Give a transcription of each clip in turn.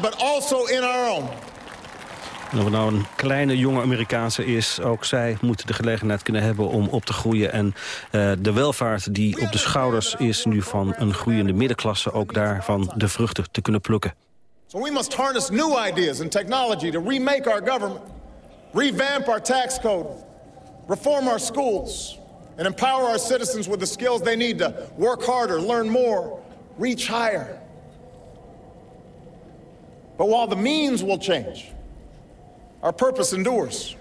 but also in our own. En of het nou een kleine, jonge Amerikaanse is... ook zij moeten de gelegenheid kunnen hebben om op te groeien. En uh, de welvaart die op de schouders is nu van een groeiende middenklasse... ook daarvan de vruchten te kunnen plukken. So we must harness new ideas and technology to remake our government, revamp our tax code, reform our schools, and empower our citizens with the skills they need to work harder, learn more, reach higher. But while the means will change, our purpose endures.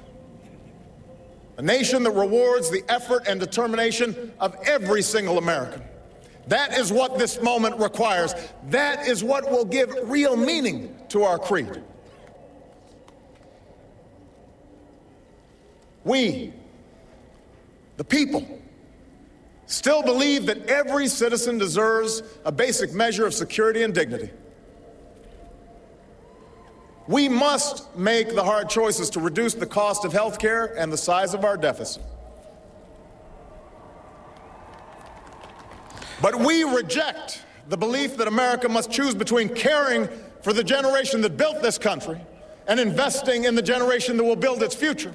A nation that rewards the effort and determination of every single American. That is what this moment requires. That is what will give real meaning to our creed. We, the people, still believe that every citizen deserves a basic measure of security and dignity. We must make the hard choices to reduce the cost of health care and the size of our deficit. But we reject the belief that America must choose between caring for the generation that built this country and investing in the generation that will build its future.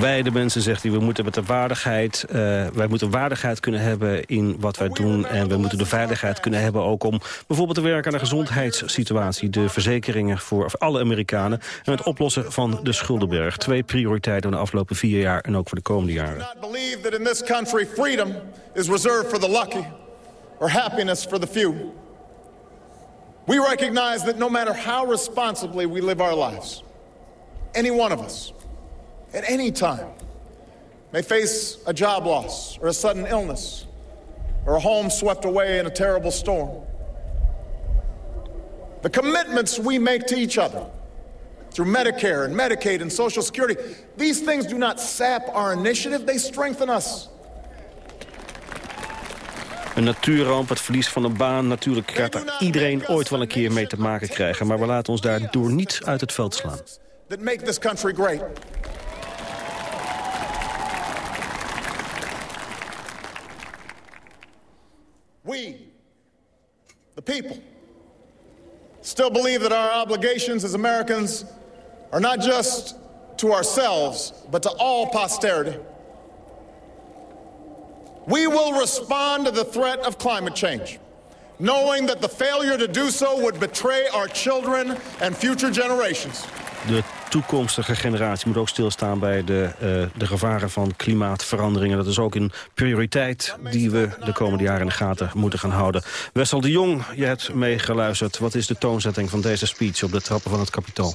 Wij de mensen, zegt hij, we moeten met de waardigheid, uh, wij moeten waardigheid kunnen hebben in wat wij doen. En we moeten de veiligheid kunnen hebben ook om bijvoorbeeld te werken aan de gezondheidssituatie. De verzekeringen voor alle Amerikanen en het oplossen van de schuldenberg. Twee prioriteiten in de afgelopen vier jaar en ook voor de komende jaren. believe that in this country freedom is reserved for the lucky or happiness for the few. We recognize that no matter how responsibly we live our lives, any one of us at any time may face a job loss or a sudden illness or a home swept away in a terrible storm. The commitments we make to each other through Medicare and Medicaid and Social Security, these things do not sap our initiative, they strengthen us. Een natuurramp, het verlies van een baan. Natuurlijk gaat er iedereen ooit wel een keer mee te maken krijgen. Maar we laten ons daardoor niet uit het veld slaan. We, the people, still believe that our obligations as Americans are not just to ourselves, but to all posterity. We will respond to the threat of climate change, knowing that the failure to do so would betray our children and future generations. De toekomstige generatie moet ook stilstaan bij de, uh, de gevaren van klimaatveranderingen. Dat is ook een prioriteit die we de komende jaren in de gaten moeten gaan houden. Wessel de Jong, je hebt meegeluisterd. Wat is de toonzetting van deze speech op de trappen van het kapitool?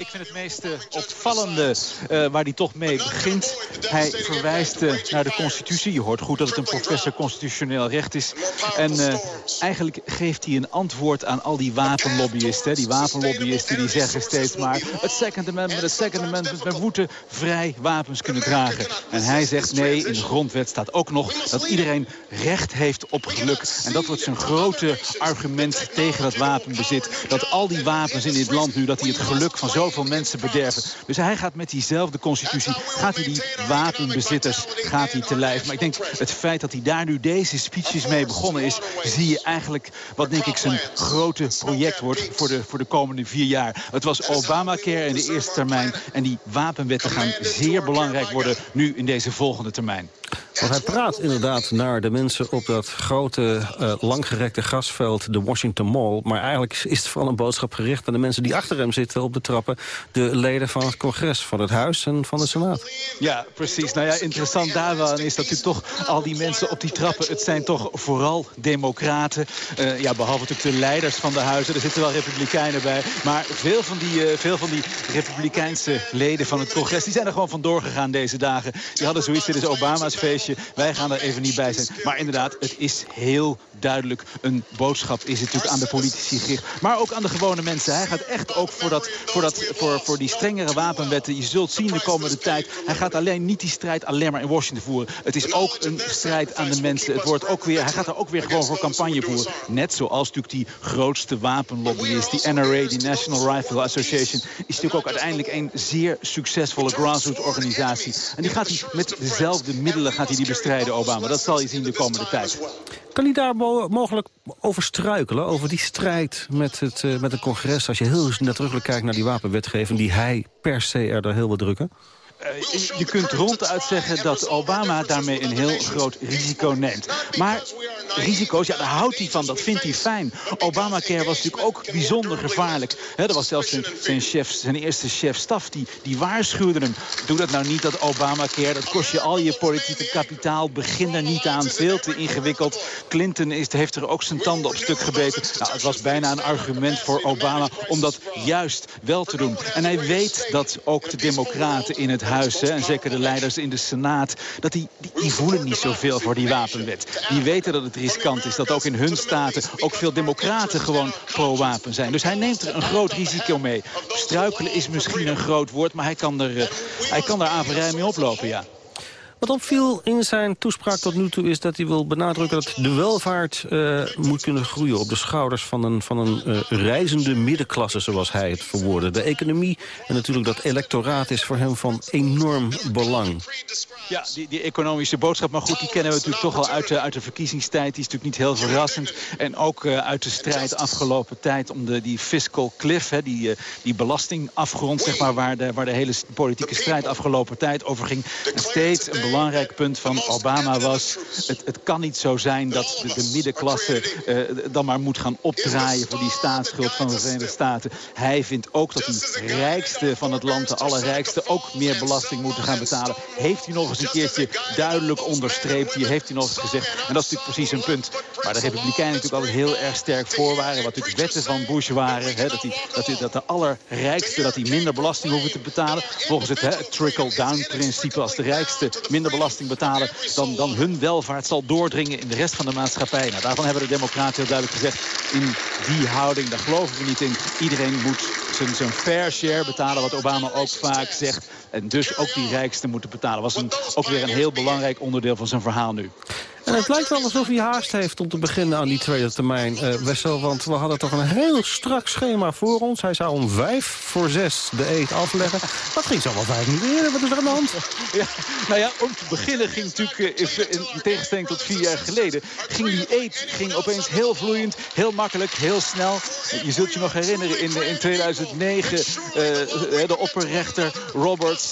Ik vind het meest opvallende uh, waar hij toch mee begint. Hij verwijst uh, naar de constitutie. Je hoort goed dat het een professor constitutioneel recht is. En eigenlijk geeft hij een antwoord aan al die wapenlobbyisten. Die wapenlobbyisten die zeggen steeds maar... het Second Amendment, het Second Amendment... we moeten vrij wapens kunnen dragen. En hij zegt nee, in de grondwet staat ook nog... dat iedereen recht heeft op geluk. En dat wordt zijn grote argument tegen het wapenbezit. Dat al die wapens in dit land nu... dat hij het geluk van zo zoveel mensen bederven. Dus hij gaat met diezelfde constitutie, gaat hij die wapenbezitters gaat hij te lijf. Maar ik denk het feit dat hij daar nu deze speeches mee begonnen is... zie je eigenlijk wat denk ik zijn grote project wordt voor de, voor de komende vier jaar. Het was Obamacare in de eerste termijn. En die wapenwetten gaan zeer belangrijk worden nu in deze volgende termijn. Want hij praat inderdaad naar de mensen op dat grote, uh, langgerekte grasveld, de Washington Mall. Maar eigenlijk is het vooral een boodschap gericht aan de mensen die achter hem zitten op de trappen. De leden van het congres, van het huis en van de senaat. Ja, precies. Nou ja, interessant daarvan is dat u toch al die mensen op die trappen, het zijn toch vooral democraten. Uh, ja, behalve natuurlijk de leiders van de huizen, er zitten wel republikeinen bij. Maar veel van die, uh, veel van die republikeinse leden van het congres, die zijn er gewoon vandoor gegaan deze dagen. Die hadden zoiets, dit is Obama's feestje. Wij gaan er even niet bij zijn. Maar inderdaad, het is heel duidelijk. Een boodschap is natuurlijk aan de politici gericht. Maar ook aan de gewone mensen. Hij gaat echt ook voor, dat, voor, dat, voor, voor die strengere wapenwetten. Je zult zien de komende tijd. Hij gaat alleen niet die strijd alleen maar in Washington voeren. Het is ook een strijd aan de mensen. Het wordt ook weer, hij gaat er ook weer gewoon voor campagne voeren. Net zoals natuurlijk die grootste wapenlobbyist. Die NRA, die National Rifle Association. Is natuurlijk ook uiteindelijk een zeer succesvolle grassroots organisatie. En die gaat hij met dezelfde middelen gaat hij die bestrijden, Obama. Dat zal je zien de komende tijd. Kan hij daar mogelijk over struikelen, over die strijd met het, uh, met het congres... als je heel nadrukkelijk kijkt naar die wapenwetgeving... die hij per se er heel wil drukken? Uh, je kunt ronduit zeggen dat Obama daarmee een heel groot risico neemt. Maar risico's, ja, daar houdt hij van. Dat vindt hij fijn. Obamacare was natuurlijk ook bijzonder gevaarlijk. He, er was zelfs zijn, zijn, chef, zijn eerste chef-staf die, die waarschuwde hem. Doe dat nou niet, dat Obamacare. Dat kost je al je politieke kapitaal. Begin er niet aan. Veel te ingewikkeld. Clinton is, heeft er ook zijn tanden op stuk gebeten. Nou, het was bijna een argument voor Obama om dat juist wel te doen. En hij weet dat ook de democraten in het huis... Hè, en zeker de leiders in de Senaat... dat die, die, voelen niet zoveel voor die wapenwet. Die weten dat het riskant is. Dat ook in hun staten ook veel democraten gewoon pro-wapen zijn. Dus hij neemt er een groot risico mee. Struikelen is misschien een groot woord, maar hij kan er, uh, hij kan er averij mee oplopen, ja. Wat opviel in zijn toespraak tot nu toe is dat hij wil benadrukken... dat de welvaart uh, moet kunnen groeien op de schouders van een, van een uh, reizende middenklasse... zoals hij het verwoordde. De economie en natuurlijk dat electoraat is voor hem van enorm belang. Ja, die, die economische boodschap. Maar goed, die kennen we natuurlijk toch al uit de, uit de verkiezingstijd. Die is natuurlijk niet heel verrassend. En ook uh, uit de strijd afgelopen tijd om de, die fiscal cliff... Hè, die, die belastingafgrond, zeg maar, waar de, waar de hele politieke strijd afgelopen tijd over ging. Steeds belangrijk punt van Obama was... het, het kan niet zo zijn dat de, de middenklasse uh, dan maar moet gaan opdraaien... voor die staatsschuld van de Verenigde Staten. Hij vindt ook dat die rijkste van het land, de allerrijkste... ook meer belasting moeten gaan betalen. Heeft hij nog eens een keertje duidelijk onderstreept. Hier heeft hij nog eens gezegd. En dat is natuurlijk precies een punt waar de Republikeinen natuurlijk altijd heel erg sterk voor waren. Wat natuurlijk wetten van Bush waren. Hè, dat, die, dat, die, dat de allerrijkste dat die minder belasting hoeven te betalen. Volgens het, het trickle-down principe. Als de rijkste minder belasting betalen... Dan, dan hun welvaart zal doordringen in de rest van de maatschappij. Nou, daarvan hebben de democraten heel duidelijk gezegd... in die houding, daar geloven we niet in. Iedereen moet zijn, zijn fair share betalen, wat Obama ook vaak zegt. En dus ook die rijkste moeten betalen. was een, ook weer een heel belangrijk onderdeel van zijn verhaal nu. En het lijkt wel alsof hij haast heeft om te beginnen aan die tweede termijn, uh, Wessel. Want we hadden toch een heel strak schema voor ons. Hij zou om vijf voor zes de eet afleggen. Dat ging zo wel vijf niet eerder. Wat is er aan de hand? Ja, nou ja, om te beginnen ging natuurlijk, uh, in tegenstelling tot vier jaar geleden... ging die eet ging opeens heel vloeiend, heel makkelijk, heel snel. Je zult je nog herinneren, in, in 2009... Uh, de opperrechter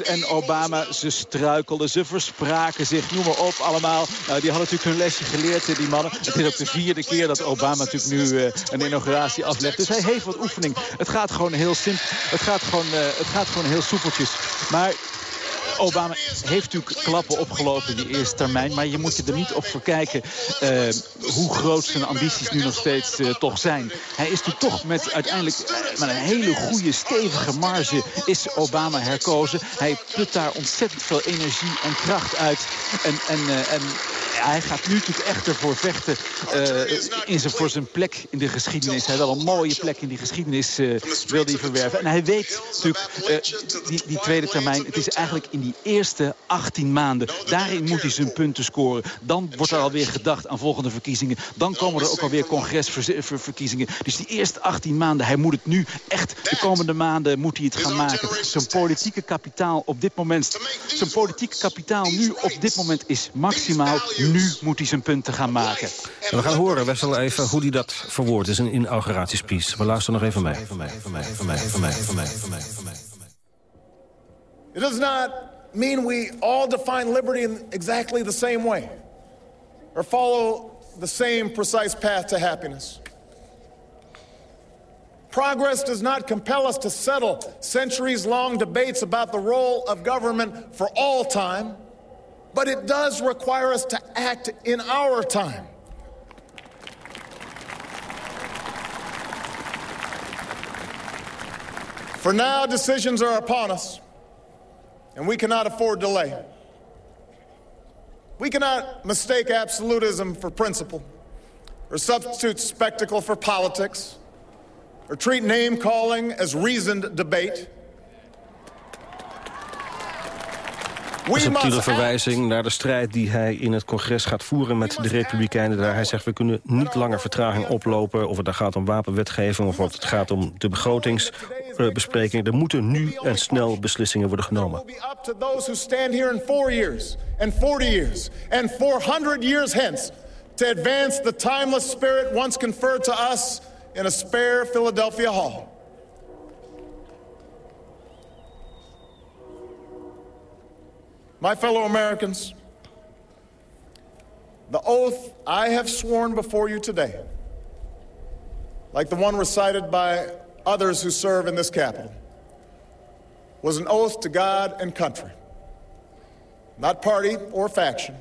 En Obama, ze struikelden, ze verspraken zich, noem maar op allemaal. Nou, die hadden natuurlijk hun lesje geleerd, die mannen. Het is ook de vierde keer dat Obama natuurlijk nu uh, een inauguratie aflegt. Dus hij heeft wat oefening. Het gaat gewoon heel simpel. Het gaat gewoon, uh, het gaat gewoon heel soepeltjes. Maar Obama heeft natuurlijk klappen opgelopen in die eerste termijn. Maar je moet je er niet op verkijken uh, hoe groot zijn ambities nu nog steeds uh, toch zijn. Hij is natuurlijk toch met uiteindelijk uh, met een hele goede stevige marge is Obama herkozen. Hij put daar ontzettend veel energie en kracht uit. En, en, en hij gaat nu natuurlijk echt ervoor vechten in zijn, voor zijn plek in de geschiedenis. Hij wil een mooie plek in die geschiedenis wil hij verwerven. En hij weet natuurlijk, die, die tweede termijn, het is eigenlijk in die eerste 18 maanden. Daarin moet hij zijn punten scoren. Dan wordt er alweer gedacht aan volgende verkiezingen. Dan komen er ook alweer congresverkiezingen. Dus die eerste 18 maanden, hij moet het nu echt... de komende maanden moet hij het gaan maken. Zijn politieke kapitaal op dit moment... zijn politieke kapitaal nu op dit moment is maximaal. Nu moet hij zijn punten gaan maken. En we gaan horen, Wessel, even hoe hij dat verwoordt. is een inauguratiespeech. We luisteren nog even mee. Mij. It does not mean we all define liberty in exactly the same way or follow the same precise path to happiness. Progress does not compel us to settle centuries long debates about the role of government for all time, but it does require us to act in our time. For now, decisions are upon us and we cannot afford delay. We cannot mistake absolutism for principle, or substitute spectacle for politics, or treat name calling as reasoned debate. Een subtiele verwijzing naar de strijd die hij in het congres gaat voeren met de Republikeinen. Daar hij zegt, we kunnen niet langer vertraging oplopen. Of het daar gaat om wapenwetgeving of of het gaat om de begrotingsbesprekingen. Er moeten nu en snel beslissingen worden genomen. to advance the timeless spirit once conferred to us in a spare Philadelphia hall. My fellow Americans, the oath I have sworn before you today, like the one recited by others who serve in this Capitol, was an oath to God and country, not party or faction.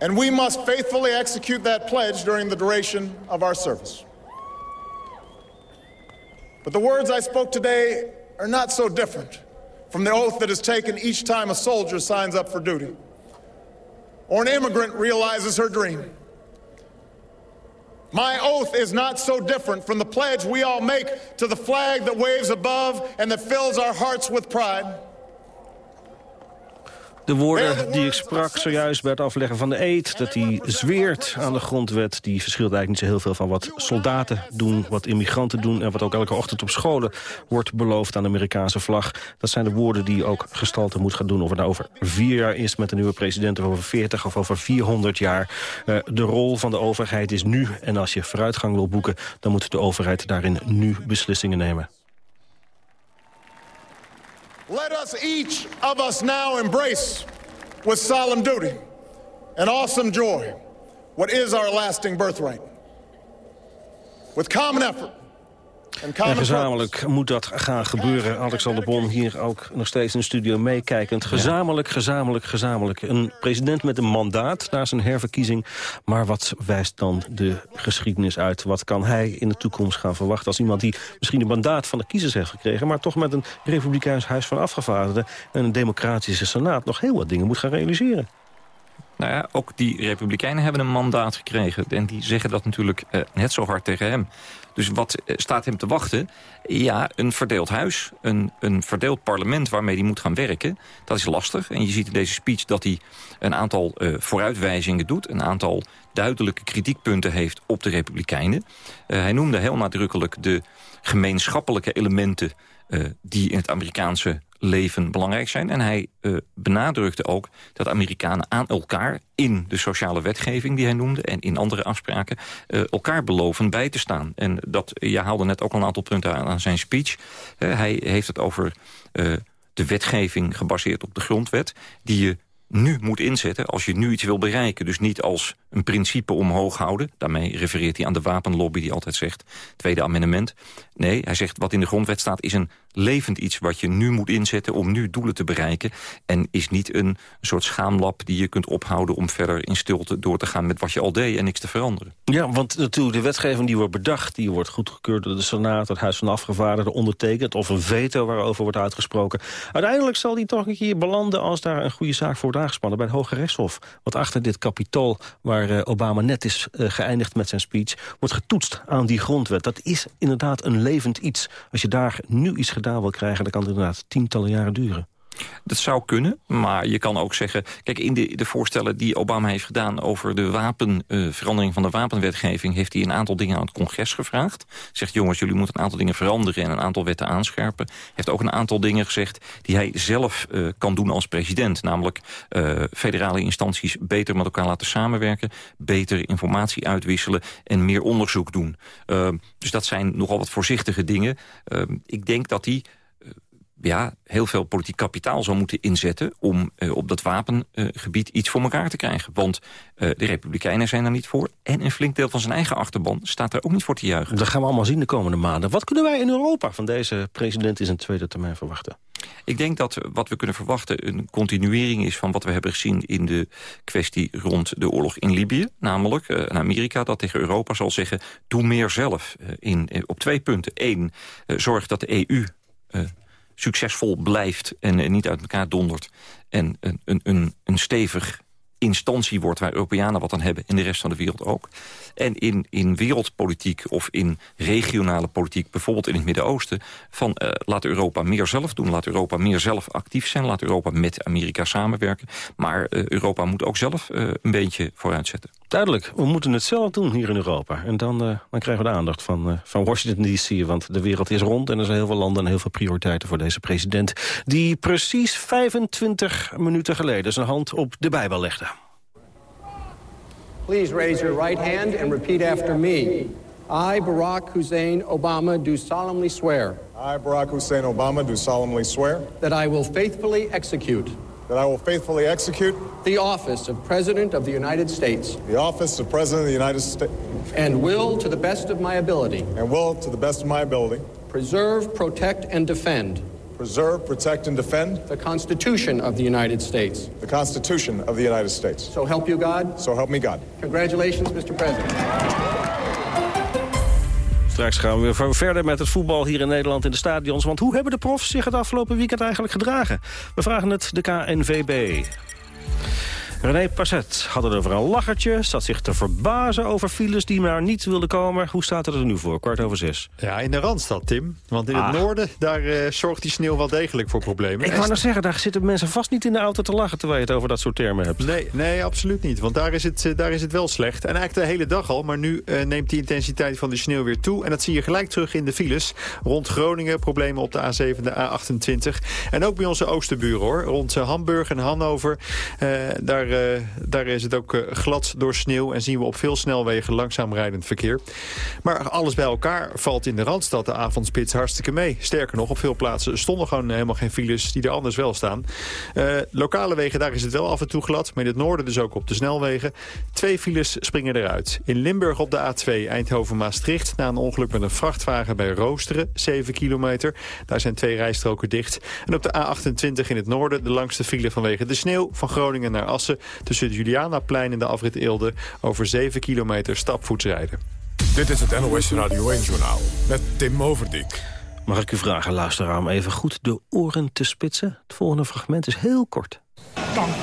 And we must faithfully execute that pledge during the duration of our service. But the words I spoke today are not so different from the oath that is taken each time a soldier signs up for duty or an immigrant realizes her dream. My oath is not so different from the pledge we all make to the flag that waves above and that fills our hearts with pride. De woorden die ik sprak zojuist bij het afleggen van de eed... dat hij zweert aan de grondwet... die verschilt eigenlijk niet zo heel veel van wat soldaten doen... wat immigranten doen en wat ook elke ochtend op scholen wordt beloofd aan de Amerikaanse vlag. Dat zijn de woorden die ook gestalte moet gaan doen. Of het nou over vier jaar is met een nieuwe president... of over 40 of over 400 jaar. Uh, de rol van de overheid is nu. En als je vooruitgang wil boeken... dan moet de overheid daarin nu beslissingen nemen. Let us each of us now embrace with solemn duty and awesome joy what is our lasting birthright. With common effort En gezamenlijk moet dat gaan gebeuren. Alexander Bon hier ook nog steeds in de studio meekijkend. Gezamenlijk, gezamenlijk, gezamenlijk. Een president met een mandaat na zijn herverkiezing. Maar wat wijst dan de geschiedenis uit? Wat kan hij in de toekomst gaan verwachten als iemand die misschien een mandaat van de kiezers heeft gekregen... maar toch met een republikeins huis van afgevaardigden... en een democratische senaat nog heel wat dingen moet gaan realiseren? Nou ja, ook die republikeinen hebben een mandaat gekregen. En die zeggen dat natuurlijk uh, net zo hard tegen hem. Dus wat eh, staat hem te wachten? Ja, een verdeeld huis, een, een verdeeld parlement waarmee hij moet gaan werken. Dat is lastig. En je ziet in deze speech dat hij een aantal uh, vooruitwijzingen doet. Een aantal duidelijke kritiekpunten heeft op de Republikeinen. Uh, hij noemde heel nadrukkelijk de gemeenschappelijke elementen... Die in het Amerikaanse leven belangrijk zijn. En hij uh, benadrukte ook dat Amerikanen aan elkaar in de sociale wetgeving die hij noemde... en in andere afspraken uh, elkaar beloven bij te staan. En dat, je haalde net ook een aantal punten aan, aan zijn speech. Uh, hij heeft het over de wetgeving gebaseerd op de grondwet... die je nu moet inzetten als je nu iets wil bereiken. Dus niet als een principe omhoog houden. Daarmee refereert hij aan de wapenlobby die altijd zegt... tweede amendement. Nee, hij zegt wat in de grondwet staat is een levend iets... wat je nu moet inzetten om nu doelen te bereiken. En is niet een soort schaamlap die je kunt ophouden... om verder in stilte door te gaan met wat je al deed en niks te veranderen. Ja, want natuurlijk de wetgeving die wordt bedacht... die wordt goedgekeurd door de Senaat, het Huis van Afgevaardigden... ondertekend of een veto waarover wordt uitgesproken. Uiteindelijk zal die toch een keer belanden... als daar een goede zaak voor aangespannen bij het Hoge Rechtshof. Want achter dit kapitool waar uh, Obama net is uh, geëindigd met zijn speech... wordt getoetst aan die grondwet. Dat is inderdaad een levend iets. Als je daar nu iets gedaan wil krijgen... dan kan het inderdaad tientallen jaren duren. Dat zou kunnen, maar je kan ook zeggen... Kijk, in de, de voorstellen die Obama heeft gedaan over de wapen, uh, verandering van de wapenwetgeving... heeft hij een aantal dingen aan het congres gevraagd. Zegt, jongens, jullie moeten een aantal dingen veranderen... en een aantal wetten aanscherpen. Heeft ook een aantal dingen gezegd die hij zelf uh, kan doen als president. Namelijk uh, federale instanties beter met elkaar laten samenwerken... beter informatie uitwisselen en meer onderzoek doen. dus dat zijn nogal wat voorzichtige dingen. ik denk dat hij ja, heel veel politiek kapitaal zou moeten inzetten... om uh, op dat wapengebied uh, iets voor elkaar te krijgen. Want uh, de Republikeinen zijn er niet voor. En een flink deel van zijn eigen achterban staat er ook niet voor te juichen. Dat gaan we allemaal zien de komende maanden. Wat kunnen wij in Europa van deze president in zijn tweede termijn verwachten? Ik denk dat wat we kunnen verwachten een continuering is van wat we hebben gezien in de kwestie rond de oorlog in Libië. Namelijk een Amerika dat tegen Europa zal zeggen, doe meer zelf in, op twee punten. Eén, zorg dat de EU succesvol blijft en niet uit elkaar dondert. En een, een, een stevig instantie wordt waar Europeanen wat aan hebben... en de rest van de wereld ook. En in, in wereldpolitiek of in regionale politiek... bijvoorbeeld in het Midden-Oosten... van uh, laat Europa meer zelf doen. Laat Europa meer zelf actief zijn. Laat Europa met Amerika samenwerken. Maar uh, Europa moet ook zelf uh, een beetje vooruitzetten. Duidelijk, we moeten het zelf doen hier in Europa. En dan, dan krijgen we de aandacht van, van Washington D.C. Want de wereld is rond en er zijn heel veel landen... en heel veel prioriteiten voor deze president... die precies 25 minuten geleden zijn hand op de Bijbel legde. Please raise your right hand and repeat after me. I, Barack Hussein Obama, do solemnly swear. I, Barack Hussein Obama, do solemnly swear. That I will faithfully execute. That I will faithfully execute. The office of President of the United States. The office of President of the United States. And will, to the best of my ability. And will, to the best of my ability. Preserve, protect, and defend. Preserve, protect, and defend. The Constitution of the United States. The Constitution of the United States. So help you God. So help me God. Congratulations, Mr. President. Straks gaan we weer verder met het voetbal hier in Nederland in de stadions. Want hoe hebben de profs zich het afgelopen weekend eigenlijk gedragen? We vragen het de KNVB. René Passet had het over een lachertje, zat zich te verbazen over files die maar niet wilden komen. Hoe staat het er nu voor? Kwart over zes. Ja, in de Randstad, Tim. Want in het ah. noorden, daar uh, zorgt die sneeuw wel degelijk voor problemen. Ik wou nog zeggen, daar zitten mensen vast niet in de auto te lachen... terwijl je het over dat soort termen hebt. Nee, nee absoluut niet. Want daar is, het, uh, daar is het wel slecht. En eigenlijk de hele dag al. Maar nu uh, neemt die intensiteit van de sneeuw weer toe. En dat zie je gelijk terug in de files. Rond Groningen problemen op de A7 en de A28. En ook bij onze oosterburen, hoor. Rond Hamburg en Hannover. daar uh, daar is het ook uh, glad door sneeuw... en zien we op veel snelwegen langzaam rijdend verkeer. Maar alles bij elkaar valt in de Randstad de avondspits hartstikke mee. Sterker nog, op veel plaatsen stonden gewoon helemaal geen files... die er anders wel staan. Uh, lokale wegen, daar is het wel af en toe glad. Maar in het noorden dus ook op de snelwegen. Twee files springen eruit. In Limburg op de A2 Eindhoven-Maastricht... na een ongeluk met een vrachtwagen bij Roosteren, 7 kilometer. Daar zijn twee rijstroken dicht. En op de A28 in het noorden de langste file vanwege de sneeuw... van Groningen naar Assen tussen het Julianaplein en de afrit Eelde... over 7 kilometer stapvoets rijden. Dit is het NOS Radio 1-journaal met Tim Overdijk. Mag ik u vragen, luisteraar, om even goed de oren te spitsen? Het volgende fragment is heel kort. Dank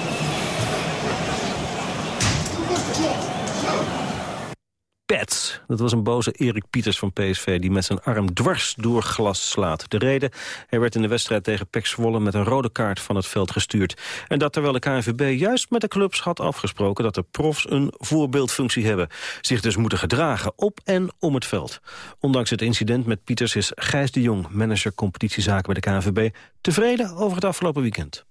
Pets. Dat was een boze Erik Pieters van PSV die met zijn arm dwars door glas slaat. De reden, hij werd in de wedstrijd tegen Pek Zwolle met een rode kaart van het veld gestuurd. En dat terwijl de KNVB juist met de clubs had afgesproken dat de profs een voorbeeldfunctie hebben. Zich dus moeten gedragen op en om het veld. Ondanks het incident met Pieters is Gijs de Jong, manager competitiezaken bij de KNVB, tevreden over het afgelopen weekend.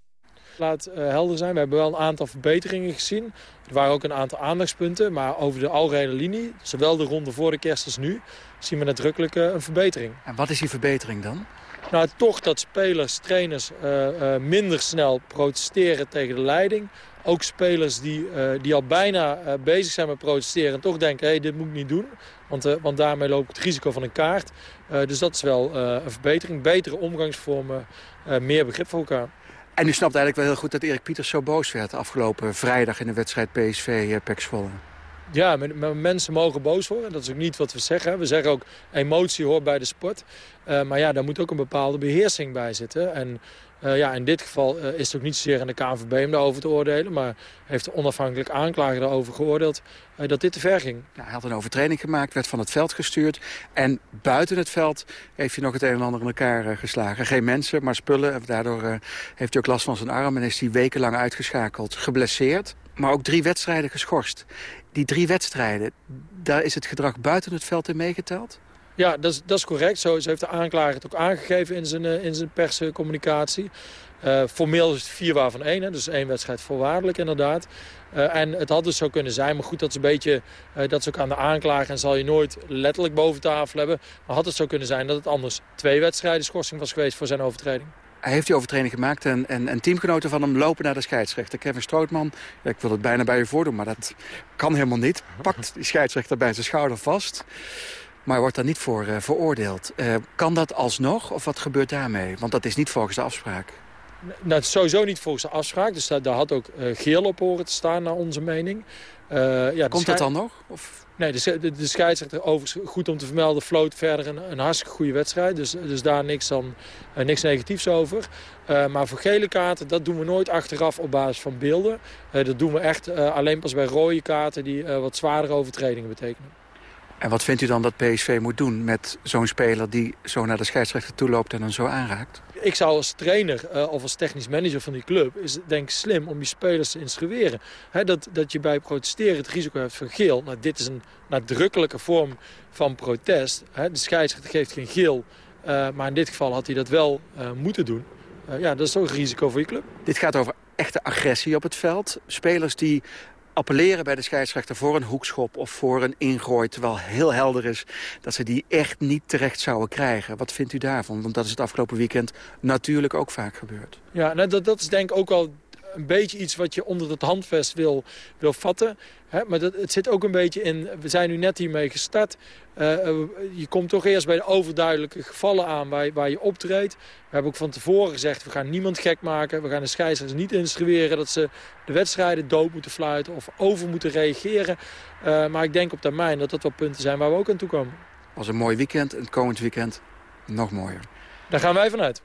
Laat uh, helder zijn, we hebben wel een aantal verbeteringen gezien. Er waren ook een aantal aandachtspunten, maar over de algehele linie... zowel de ronde voor de kerst als nu, zien we nadrukkelijk uh, een verbetering. En wat is die verbetering dan? Nou, toch dat spelers, trainers uh, minder snel protesteren tegen de leiding. Ook spelers die, die al bijna bezig zijn met protesteren... en toch denken, hé, hey, dit moet ik niet doen. Want, want daarmee loop ik het risico van een kaart. dus dat is wel een verbetering. Betere omgangsvormen, meer begrip voor elkaar. En u snapt eigenlijk wel heel goed dat Erik Pieters zo boos werd... afgelopen vrijdag in de wedstrijd PSV-Pek eh, Zwolle. Ja, mensen mogen boos worden. Dat is ook niet wat we zeggen. We zeggen ook emotie hoort bij de sport. Uh, maar ja, daar moet ook een bepaalde beheersing bij zitten. En uh, ja, in dit geval uh, is het ook niet zozeer aan de KNVB om daarover te oordelen. Maar heeft de onafhankelijk aanklager daarover geoordeeld uh, dat dit te ver ging. hij had een overtreding gemaakt, werd van het veld gestuurd. En buiten het veld heeft hij nog het een en ander in elkaar geslagen. Geen mensen, maar spullen. Daardoor heeft hij ook last van zijn arm en is hij wekenlang uitgeschakeld. Geblesseerd, maar ook drie wedstrijden geschorst. Die drie wedstrijden, daar is het gedrag buiten het veld in meegeteld? Ja, dat is, dat is correct. Zo, heeft de aanklager het ook aangegeven in zijn, eh, in zijn perscommunicatie. Uh, formeel is het vier waarvan één, hè, dus één wedstrijd voorwaardelijk inderdaad. Uh, en het had dus zo kunnen zijn, maar goed, dat is een beetje dat is ook aan de aanklager... en zal je nooit letterlijk boven tafel hebben. Maar had het zo kunnen zijn dat het anders twee wedstrijden schorsing was geweest voor zijn overtreding. Hij heeft die overtreding gemaakt en, en, en, teamgenoten van hem lopen naar de scheidsrechter. Kevin Strootman, ik wil het bijna bij je voordoen, maar dat kan helemaal niet. Pakt die scheidsrechter bij zijn schouder vast maar wordt daar niet voor uh, veroordeeld. Uh, kan dat alsnog of wat gebeurt daarmee? Want dat is niet volgens de afspraak. Nou, dat is sowieso niet volgens de afspraak. Dus daar, had ook uh, geel op horen te staan, naar onze mening. ja, Komt dat dan nog? Of? Nee, de, de, de scheidsrechter, overigens goed om te vermelden, floot verder een, een hartstikke goede wedstrijd. Dus, dus daar niks, dan, niks negatiefs over. maar voor gele kaarten, dat doen we nooit achteraf op basis van beelden. dat doen we echt alleen pas bij rode kaarten die wat zwaardere overtredingen betekenen. En wat vindt u dan dat PSV moet doen met zo'n speler... die zo naar de scheidsrechter toe loopt en dan zo aanraakt? Ik zou als trainer uh, of als technisch manager van die club... is denk ik slim om die spelers te instrueren. dat, dat je bij protesteren het risico hebt van geel. Nou, dit is een nadrukkelijke vorm van protest. de scheidsrechter geeft geen geel. Uh, maar in dit geval had hij dat wel uh, moeten doen. ja, dat is toch een risico voor je club. Dit gaat over echte agressie op het veld. Spelers die appelleren bij de scheidsrechter voor een hoekschop of voor een ingooi... terwijl heel helder is dat ze die echt niet terecht zouden krijgen. Wat vindt u daarvan? Want dat is het afgelopen weekend natuurlijk ook vaak gebeurd. Ja, nou, dat, dat is denk ik ook al een beetje iets wat je onder het handvest wil, wil vatten. maar dat, het zit ook een beetje in, we zijn nu net hiermee gestart. Uh, je komt toch eerst bij de overduidelijke gevallen aan waar, waar je optreedt. We hebben ook van tevoren gezegd, we gaan niemand gek maken. We gaan de scheidsrechters niet instrueren dat ze de wedstrijden dood moeten fluiten of over moeten reageren. Uh, maar ik denk op termijn dat dat wel punten zijn waar we ook aan toe komen. Was een mooi weekend en het komend weekend nog mooier. Daar gaan wij vanuit.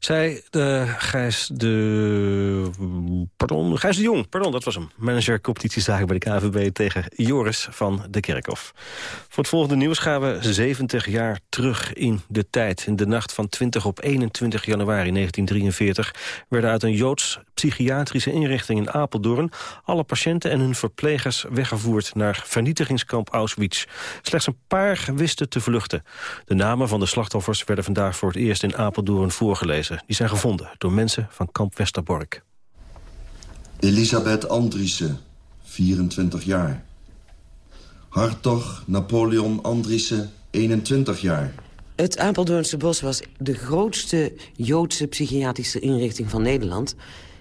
Zij, de Gijs de... Pardon, Gijs de Jong, pardon, dat was hem. Manager competitiezaken bij de KVB tegen Joris van de Kerkhof. Voor het volgende nieuws gaan we 70 jaar terug in de tijd. In de nacht van 20 op 21 januari 1943... werden uit een Joods psychiatrische inrichting in Apeldoorn... alle patiënten en hun verplegers weggevoerd naar vernietigingskamp Auschwitz. Slechts een paar wisten te vluchten. De namen van de slachtoffers werden vandaag voor het eerst in Apeldoorn voorgelezen. Die zijn gevonden door mensen van kamp Westerbork. Elisabeth Andriessen, 24 jaar. Hartog Napoleon Andriessen, 21 jaar. Het Apeldoornse Bos was de grootste Joodse psychiatrische inrichting van Nederland.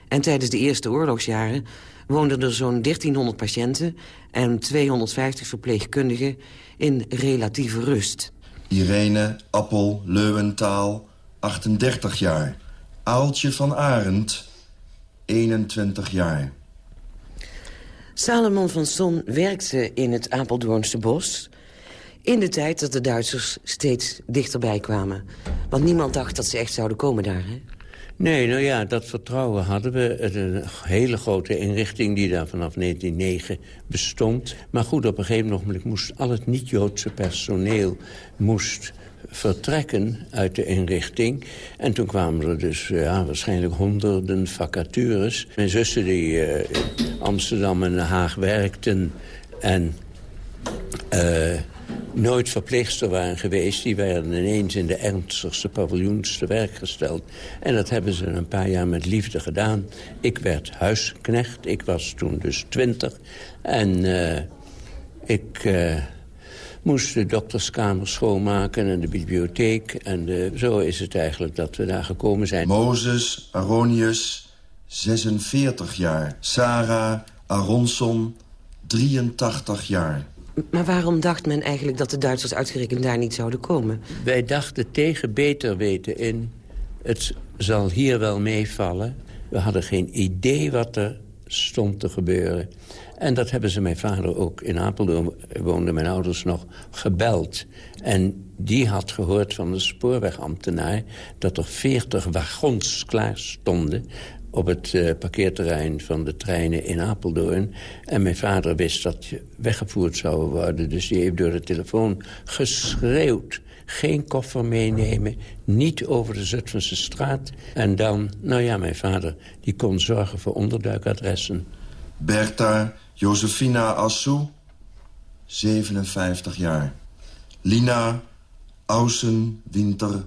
En tijdens de Eerste Oorlogsjaren woonden er zo'n 1300 patiënten... en 250 verpleegkundigen in relatieve rust. Irene Appel Leuwentaal, 38 jaar. Aaltje van Arend, 21 jaar. Salomon van Son werkte in het Apeldoornse bos... in de tijd dat de Duitsers steeds dichterbij kwamen. Want niemand dacht dat ze echt zouden komen daar, hè? Nee, nou ja, dat vertrouwen hadden we. Een hele grote inrichting die daar vanaf 1909 bestond. Maar goed, op een gegeven moment moest al het niet-Joodse personeel... moest vertrekken uit de inrichting. En toen kwamen er dus ja, waarschijnlijk honderden vacatures. Mijn zussen die in Amsterdam en Den Haag werkten... en uh, nooit verpleegster waren geweest... die werden ineens in de ernstigste paviljoens te werk gesteld. En dat hebben ze een paar jaar met liefde gedaan. Ik werd huisknecht, ik was toen dus twintig. En ik moest de dokterskamer schoonmaken en de bibliotheek. En de, zo is het eigenlijk dat we daar gekomen zijn. Mozes Aronius, 46 jaar. Sarah Aronson, 83 jaar. Maar waarom dacht men eigenlijk dat de Duitsers uitgerekend daar niet zouden komen? Wij dachten tegen beter weten in... het zal hier wel meevallen. We hadden geen idee wat er stond te gebeuren. En dat hebben ze mijn vader ook in Apeldoorn, woonden mijn ouders nog, gebeld. En die had gehoord van de spoorwegambtenaar... dat er veertig wagons klaar stonden op het uh, parkeerterrein van de treinen in Apeldoorn. En mijn vader wist dat je weggevoerd zou worden. Dus die heeft door de telefoon geschreeuwd. Geen koffer meenemen, niet over de Zutphense straat. En dan, nou ja, mijn vader die kon zorgen voor onderduikadressen. Bertha Josefina Assou, 57 jaar. Lina Ausen Winter,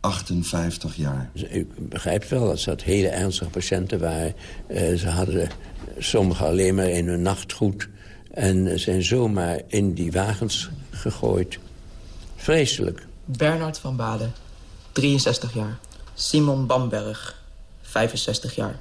58 jaar. U begrijpt wel dat ze hele ernstige patiënten waren. Uh, ze hadden sommigen alleen maar in hun nachtgoed... en zijn zomaar in die wagens gegooid. Vreselijk. Bernard van Baden, 63 jaar. Simon Bamberg, 65 jaar.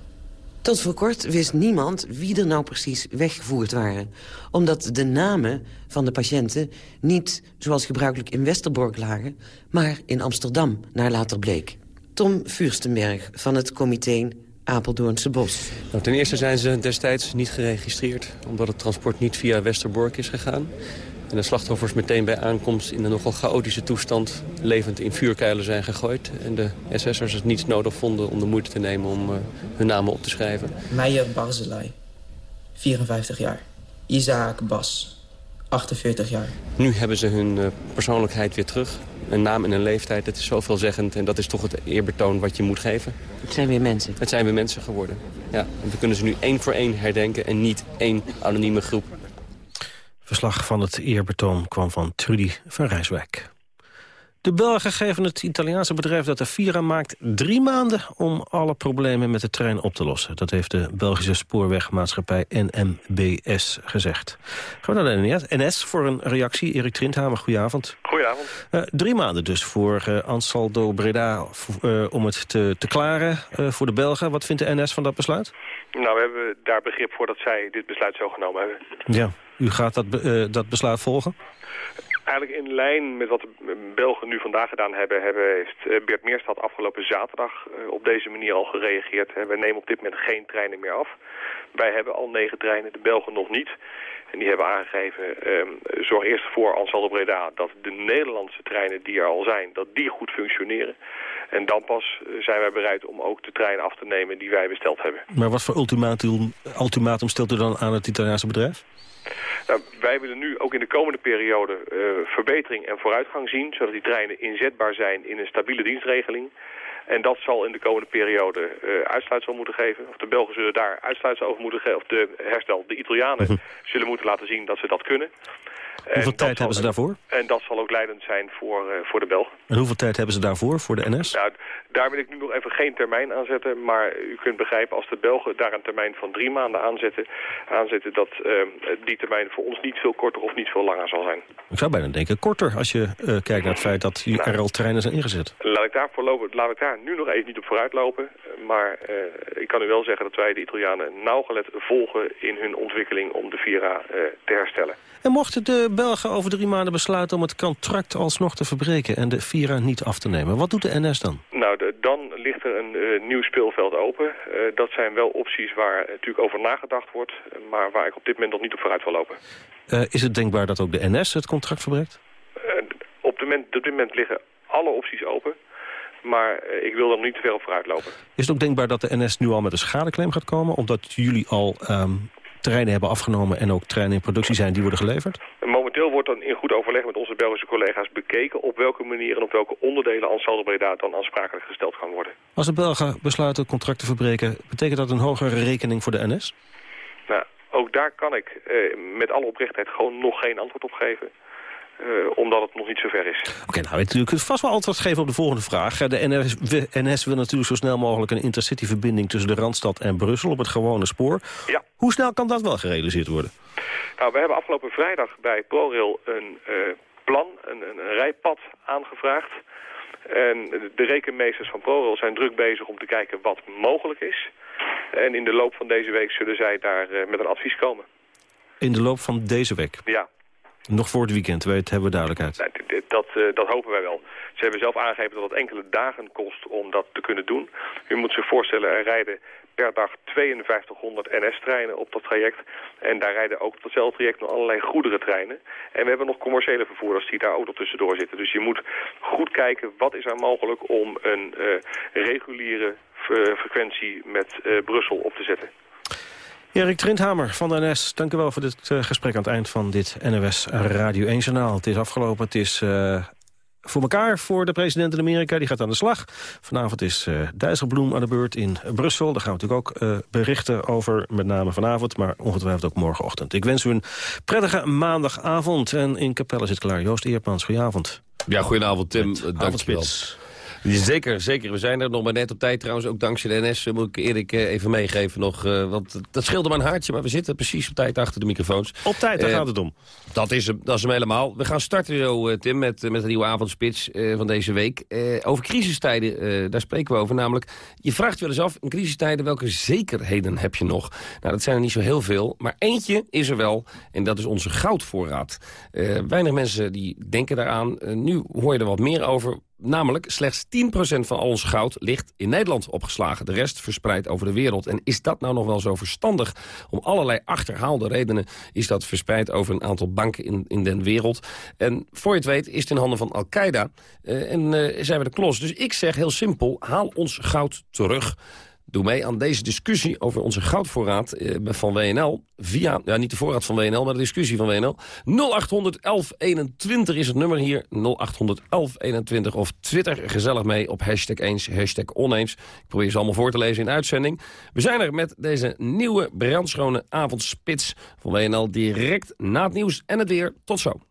Tot voor kort wist niemand wie er nou precies weggevoerd waren. Omdat de namen van de patiënten niet, zoals gebruikelijk in Westerbork lagen... maar in Amsterdam, naar later bleek. Tom Furstenberg van het comité Apeldoornse Bos. Nou, ten eerste zijn ze destijds niet geregistreerd... omdat het transport niet via Westerbork is gegaan. En de slachtoffers meteen bij aankomst in een nogal chaotische toestand... levend in vuurkeilen zijn gegooid. En de SS'ers het niet nodig vonden om de moeite te nemen om uh, hun namen op te schrijven. Meijer Barzelay, 54 jaar. Isaac Bas, 48 jaar. Nu hebben ze hun uh, persoonlijkheid weer terug. Een naam en een leeftijd, dat is zoveelzeggend. En dat is toch het eerbetoon wat je moet geven. Het zijn weer mensen. Het zijn weer mensen geworden. Ja, en we kunnen ze nu één voor één herdenken en niet één anonieme groep. Verslag van het eerbetoon kwam van Trudy van Rijswijk. De Belgen geven het Italiaanse bedrijf dat de Vira maakt drie maanden om alle problemen met de trein op te lossen. Dat heeft de Belgische spoorwegmaatschappij NMBS gezegd. Gaan we naar de NS voor een reactie. Erik Trindhamer, goedenavond. Goedenavond. Uh, drie maanden dus voor uh, Ansaldo Breda uh, om het te, te klaren voor de Belgen. Wat vindt de NS van dat besluit? Nou, we hebben daar begrip voor dat zij dit besluit zo genomen hebben. Ja, u gaat dat, dat besluit volgen? Eigenlijk in lijn met wat de Belgen nu vandaag gedaan hebben... hebben heeft Bert Meerstad afgelopen zaterdag op deze manier al gereageerd. We nemen op dit moment geen treinen meer af. Wij hebben al negen treinen, de Belgen nog niet. En die hebben aangegeven, um, zorg eerst voor Ansaldo Breda... dat de Nederlandse treinen die er al zijn, dat die goed functioneren. En dan pas zijn wij bereid om ook de treinen af te nemen die wij besteld hebben. Maar wat voor ultimatum, ultimatum stelt u dan aan het Italiaanse bedrijf? Nou, wij willen nu ook in de komende periode uh, verbetering en vooruitgang zien... zodat die treinen inzetbaar zijn in een stabiele dienstregeling... En dat zal in de komende periode uh, uitsluitsel moeten geven. Of de Belgen zullen daar uitsluitsel over moeten geven. Of de herstel, de Italianen mhm. zullen moeten laten zien dat ze dat kunnen. Hoeveel tijd hebben ze daarvoor? En dat zal ook leidend zijn voor, uh, voor de Belgen. En hoeveel tijd hebben ze daarvoor, voor de NS? Nou, daar wil ik nu nog even geen termijn aan zetten. Maar u kunt begrijpen, als de Belgen daar een termijn van drie maanden aanzetten... aanzetten dat uh, die termijn voor ons niet veel korter of niet veel langer zal zijn. Ik zou bijna denken korter, als je uh, kijkt naar het feit dat nou, er al treinen zijn ingezet. Laat ik, daar voorlopen, laat ik daar nu nog even niet op vooruit lopen. Maar ik kan u wel zeggen dat wij de Italianen nauwgelet volgen in hun ontwikkeling om de Vira te herstellen. En mochten de Belgen over drie maanden besluiten om het contract alsnog te verbreken en de Vira niet af te nemen, wat doet de NS dan? Nou, de, dan ligt er een uh, nieuw speelveld open. Uh, dat zijn wel opties waar natuurlijk over nagedacht wordt, maar waar ik op dit moment nog niet op vooruit wil lopen. Uh, is het denkbaar dat ook de NS het contract verbreekt? op, de moment, op dit moment liggen alle opties open. Maar ik wil er niet te veel op vooruit lopen. Is het ook denkbaar dat de NS nu al met een schadeclaim gaat komen... omdat jullie al um, treinen hebben afgenomen en ook treinen in productie zijn die worden geleverd? In goed overleg met onze Belgische collega's bekeken op welke manier en op welke onderdelen Ansaldo Breda dan aansprakelijk gesteld gaan worden. Als de Belgen besluiten contract te verbreken, betekent dat een hogere rekening voor de NS? Nou, ook daar kan ik eh, met alle oprechtheid gewoon nog geen antwoord op geven. Uh, omdat het nog niet zover is. Oké, okay, nou, weet u kunt vast wel antwoord geven op de volgende vraag. De NS, NS, wil natuurlijk zo snel mogelijk een intercity-verbinding... tussen de Randstad en Brussel op het gewone spoor. Ja. Hoe snel kan dat wel gerealiseerd worden? Nou, we hebben afgelopen vrijdag bij ProRail een uh, plan, een, een rijpad aangevraagd. En de rekenmeesters van ProRail zijn druk bezig om te kijken wat mogelijk is. En in de loop van deze week zullen zij daar met een advies komen. In de loop van deze week? Ja. Nog voor het weekend, weet, hebben we duidelijkheid. Nee, dat, uh, dat hopen wij wel. Ze hebben zelf aangegeven dat het enkele dagen kost om dat te kunnen doen. U moet zich voorstellen, er rijden per dag 5200 NS-treinen op dat traject. En daar rijden ook op datzelfde traject nog allerlei goederentreinen. En we hebben nog commerciële vervoerders die daar ook nog tussendoor zitten. Dus je moet goed kijken wat is er mogelijk om een uh, reguliere frequentie met Brussel op te zetten. Erik Trindhamer van de NS, dank u wel voor dit uh, gesprek aan het eind van dit NOS Radio 1-journaal. Het is afgelopen, het is uh, voor elkaar voor de president in Amerika. Die gaat aan de slag. Vanavond is uh, Dijsselbloem aan de beurt in Brussel. Daar gaan we natuurlijk ook uh, berichten over, met name vanavond... maar ongetwijfeld ook morgenochtend. Ik wens u een prettige maandagavond. En in Capelle zit klaar Joost Eerpans. Goedenavond. Ja, goedenavond Tim. Dank je wel. Zeker, zeker. We zijn er nog maar net op tijd trouwens. Ook dankzij de NS moet ik Erik even meegeven nog. Uh, want dat scheelde maar een hartje, maar we zitten precies op tijd achter de microfoons. Op tijd, daar uh, gaat het om. Dat is, hem, dat is hem helemaal. We gaan starten zo, Tim, met, met een nieuwe avondspits van deze week. over crisistijden, daar spreken we over. Namelijk, je vraagt je wel eens af, in crisistijden, welke zekerheden heb je nog? Nou, dat zijn er niet zo heel veel. Maar eentje is er wel, en dat is onze goudvoorraad. weinig mensen die denken daaraan. nu hoor je er wat meer over Namelijk, slechts 10% van al ons goud ligt in Nederland opgeslagen. De rest verspreid over de wereld. En is dat nou nog wel zo verstandig? Om allerlei achterhaalde redenen is dat verspreid over een aantal banken in, in de wereld. En voor je het weet is het in handen van Al-Qaeda. Uh, en uh, zijn we de klos. Dus ik zeg heel simpel, haal ons goud terug. Doe mee aan deze discussie over onze goudvoorraad eh, van WNL. Via, ja niet de voorraad van WNL, maar de discussie van WNL. 0800 1121 is het nummer hier. 0800 1121 of Twitter gezellig mee op hashtag eens, hashtag oneens. Ik probeer ze allemaal voor te lezen in uitzending. We zijn er met deze nieuwe brandschone avondspits van WNL direct na het nieuws en het weer. Tot zo.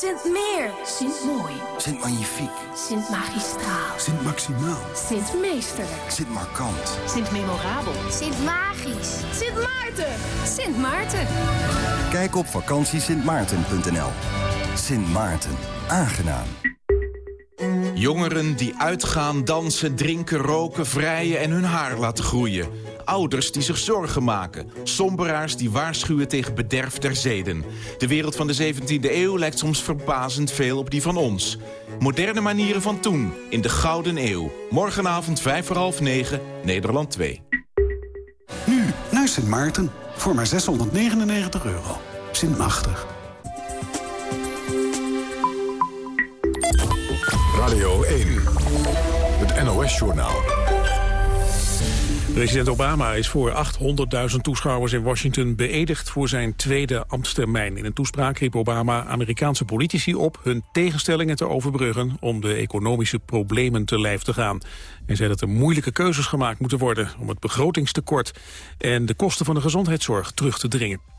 Sint Meer. Sint Mooi. Sint Magnifiek. Sint Magistraal. Sint Maximaal. Sint Meesterlijk. Sint Markant. Sint Memorabel. Sint Magisch. Sint Maarten. Sint Maarten. Kijk op vakantiesintmaarten.nl. Sint Maarten. Aangenaam. Jongeren die uitgaan, dansen, drinken, roken, vrijen en hun haar laten groeien. Ouders die zich zorgen maken. Somberaars die waarschuwen tegen bederf der zeden. De wereld van de 17e eeuw lijkt soms verbazend veel op die van ons. Moderne manieren van toen, in de Gouden Eeuw. Morgenavond 5 voor half 9, Nederland 2. Nu naar Sint Maarten, voor maar 699 euro. Sint Machtig. Radio 1, het NOS-journaal. President Obama is voor 800.000 toeschouwers in Washington beëdigd voor zijn tweede ambtstermijn. In een toespraak riep Obama Amerikaanse politici op hun tegenstellingen te overbruggen om de economische problemen te lijf te gaan. Hij zei dat er moeilijke keuzes gemaakt moeten worden om het begrotingstekort en de kosten van de gezondheidszorg terug te dringen.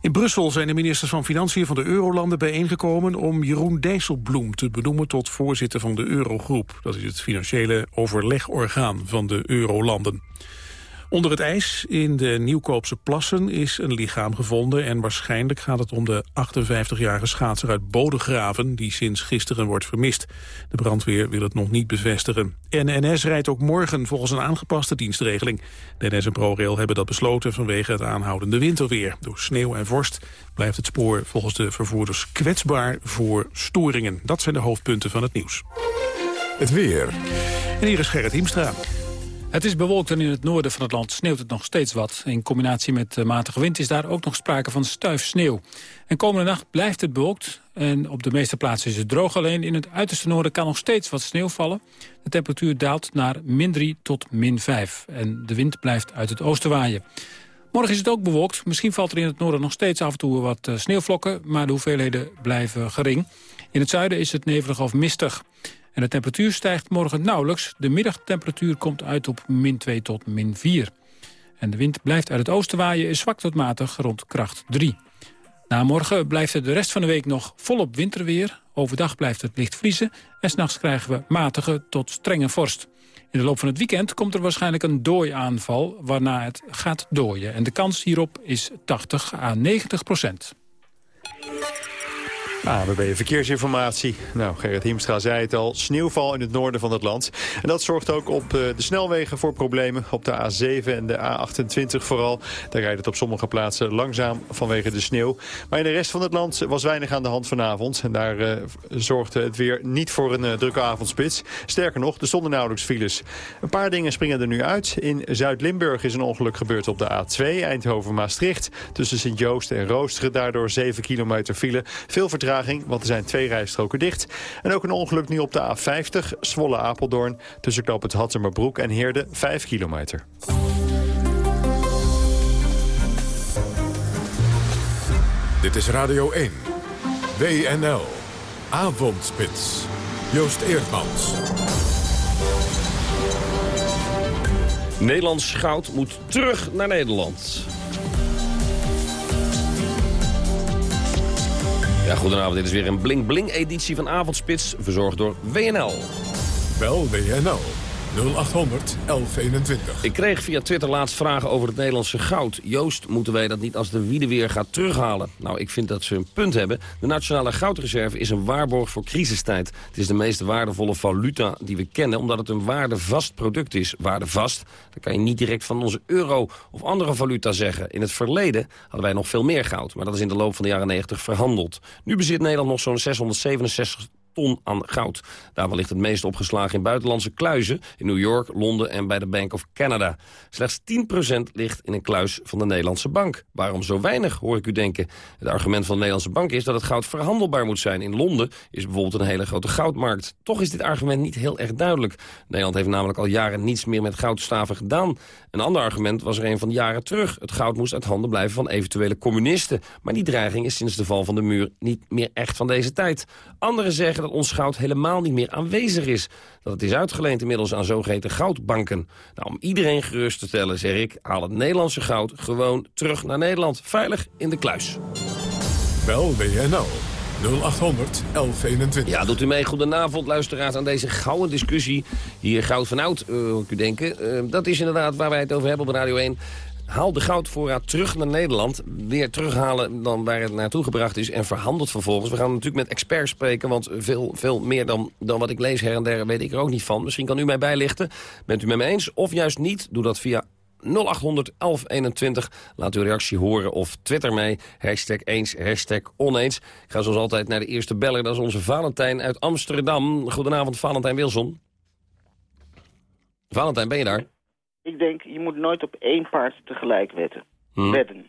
In Brussel zijn de ministers van Financiën van de Eurolanden bijeengekomen om Jeroen Dijsselbloem te benoemen tot voorzitter van de Eurogroep. Dat is het financiële overlegorgaan van de Eurolanden. Onder het ijs in de Nieuwkoopse plassen is een lichaam gevonden... en waarschijnlijk gaat het om de 58-jarige schaatser uit Bodegraven... die sinds gisteren wordt vermist. De brandweer wil het nog niet bevestigen. En NS rijdt ook morgen volgens een aangepaste dienstregeling. De NS en ProRail hebben dat besloten vanwege het aanhoudende winterweer. Door sneeuw en vorst blijft het spoor volgens de vervoerders kwetsbaar voor storingen. Dat zijn de hoofdpunten van het nieuws. Het weer. En hier is Gerrit Hiemstra. Het is bewolkt en in het noorden van het land sneeuwt het nog steeds wat. In combinatie met uh, matige wind is daar ook nog sprake van stuif sneeuw. En komende nacht blijft het bewolkt en op de meeste plaatsen is het droog. Alleen in het uiterste noorden kan nog steeds wat sneeuw vallen. De temperatuur daalt naar min 3 tot min 5 en de wind blijft uit het oosten waaien. Morgen is het ook bewolkt. Misschien valt er in het noorden nog steeds af en toe wat uh, sneeuwvlokken... maar de hoeveelheden blijven gering. In het zuiden is het nevelig of mistig. En de temperatuur stijgt morgen nauwelijks. De middagtemperatuur komt uit op min 2 tot min 4. En de wind blijft uit het oosten waaien, is zwak tot matig rond kracht 3. Na morgen blijft het de rest van de week nog volop winterweer. Overdag blijft het licht vriezen en s'nachts krijgen we matige tot strenge vorst. In de loop van het weekend komt er waarschijnlijk een dooiaanval... waarna het gaat dooien. En de kans hierop is 80 à 90 procent. ABB Verkeersinformatie. Nou, Gerrit Hiemstra zei het al. Sneeuwval in het noorden van het land. En dat zorgt ook op de snelwegen voor problemen. Op de A7 en de A28 vooral. Daar rijdt het op sommige plaatsen langzaam vanwege de sneeuw. Maar in de rest van het land was weinig aan de hand vanavond. En daar uh, zorgde het weer niet voor een uh, drukke avondspits. Sterker nog, er stonden nauwelijks files. Een paar dingen springen er nu uit. In Zuid-Limburg is een ongeluk gebeurd op de A2 Eindhoven-Maastricht. Tussen Sint-Joost en Roosteren. Daardoor 7 kilometer file. Veel vertraging want er zijn twee rijstroken dicht. En ook een ongeluk nu op de A50, Zwolle-Apeldoorn... tussen knoop het Hattemerbroek en Heerde, 5 kilometer. Dit is Radio 1. WNL. Avondspits. Joost Eerdmans. Nederlands goud moet terug naar Nederland. Ja, goedenavond. Dit is weer een bling-bling editie van Avondspits, verzorgd door WNL. Bel WNL 0800 1121. Ik kreeg via Twitter laatst vragen over het Nederlandse goud. Joost, moeten wij dat niet als de wiede weer gaat terughalen? Nou, ik vind dat ze een punt hebben. De Nationale Goudreserve is een waarborg voor crisistijd. Het is de meest waardevolle valuta die we kennen... omdat het een waardevast product is. Waardevast, dat kan je niet direct van onze euro of andere valuta zeggen. In het verleden hadden wij nog veel meer goud. Maar dat is in de loop van de jaren 90 verhandeld. Nu bezit Nederland nog zo'n 667 ton aan goud. Daarvan ligt het meest opgeslagen in buitenlandse kluizen... in New York, Londen en bij de Bank of Canada. Slechts 10% ligt in een kluis van de Nederlandse bank. Waarom zo weinig, hoor ik u denken? Het argument van de Nederlandse bank is dat het goud verhandelbaar moet zijn. In Londen is bijvoorbeeld een hele grote goudmarkt. Toch is dit argument niet heel erg duidelijk. Nederland heeft namelijk al jaren niets meer met goudstaven gedaan. Een ander argument was er een van jaren terug. Het goud moest uit handen blijven van eventuele communisten. Maar die dreiging is sinds de val van de muur niet meer echt van deze tijd. Anderen zeggen dat ons goud helemaal niet meer aanwezig is. Dat het is uitgeleend inmiddels aan zogeheten goudbanken. Nou, om iedereen gerust te stellen zeg ik... haal het Nederlandse goud gewoon terug naar Nederland. Veilig in de kluis. Bel WNL 0800 1121. Ja, doet u mee. Goedenavond, luisteraars, aan deze gouden discussie. Hier goud van oud, uh, ik u denken. Uh, dat is inderdaad waar wij het over hebben op Radio 1. Haal de goudvoorraad terug naar Nederland. Weer terughalen dan waar het naartoe gebracht is en verhandeld vervolgens. We gaan natuurlijk met experts spreken, want veel, veel meer dan, dan wat ik lees her en der weet ik er ook niet van. Misschien kan u mij bijlichten. Bent u met me eens of juist niet? Doe dat via 0800 1121. Laat uw reactie horen of twitter mee. Hashtag eens, hashtag oneens. Ik ga zoals altijd naar de eerste beller. Dat is onze Valentijn uit Amsterdam. Goedenavond, Valentijn Wilson. Valentijn, ben je daar? Ik denk, je moet nooit op één paard tegelijk wetten. Hm. wedden.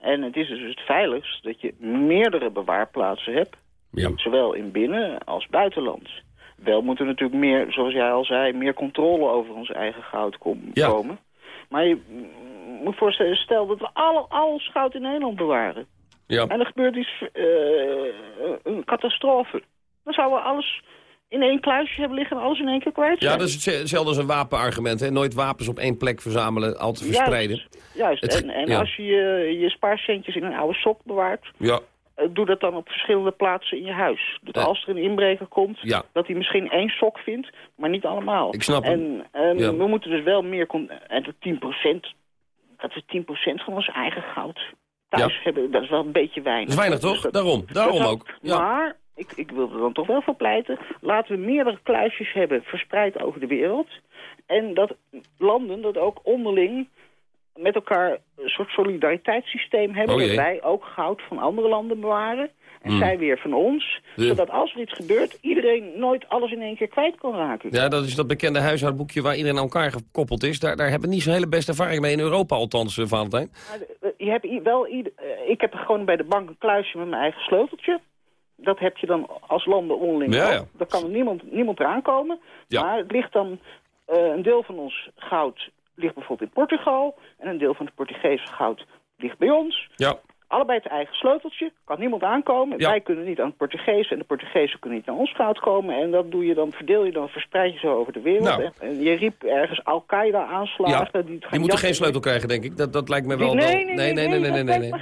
En het is dus het veiligst dat je meerdere bewaarplaatsen hebt. Ja. Zowel in binnen- als buitenland. Wel moet er natuurlijk meer, zoals jij al zei, meer controle over ons eigen goud kom- Ja. komen. Maar je moet voorstellen, stel dat we alle, al goud in Nederland bewaren. Ja. En er gebeurt iets, eh, een catastrofe. Dan zouden we alles in één kluisje hebben liggen en alles in één keer kwijt Ja, dat is hetzelfde als een wapenargument. Hè? Nooit wapens op één plek verzamelen, al te verspreiden. Juist, juist. Het- en, en ja. als je je, je spaarcentjes in een oude sok bewaart... Ja, doe dat dan op verschillende plaatsen in je huis. Dat Ja. als er een inbreker komt, Ja. dat hij misschien één sok vindt, maar niet allemaal. Ik snap En, en Ja. we moeten dus wel meer... En de 10%, dat we 10% van ons eigen goud thuis hebben, dat is wel een beetje weinig. dat is weinig Dus toch? dat- Daarom, daarom dat- ook. Ja. Maar ik, ik wil er dan toch wel voor pleiten. Laten we meerdere kluisjes hebben verspreid over de wereld. En dat landen dat ook onderling met elkaar een soort solidariteitssysteem hebben. Oh wij ook goud van andere landen bewaren. En Hmm. zij weer van ons. Ja. Zodat als er iets gebeurt, iedereen nooit alles in één keer kwijt kan raken. Ja, dat is dat bekende huishoudboekje waar iedereen aan elkaar gekoppeld is. Daar, daar hebben we niet zo'n hele beste ervaring mee in Europa althans, eh, Valentijn. De- Je hebt wel ieder, eh, ik heb gewoon bij de bank een kluisje met mijn eigen sleuteltje. Dat heb je dan als landen onderling Ja. Daar kan er niemand, niemand eraan komen. Ja. Maar het ligt dan, eh, een deel van ons goud ligt bijvoorbeeld in Portugal. En een deel van het Portugese goud ligt bij ons. Ja. Allebei het eigen sleuteltje, kan niemand aankomen. Ja. Wij kunnen niet aan het Portugees en de Portugezen kunnen niet aan ons goud komen. En dat doe je dan, verdeel je dan, verspreid je zo over de wereld. Nou. En- je riep ergens Al-Qaeda-aanslagen. Ja, die het gaan Die moeten jatten. geen sleutel krijgen, denk ik. Dat, dat lijkt me wel... Nee, nee, nee, nee, nee, nee,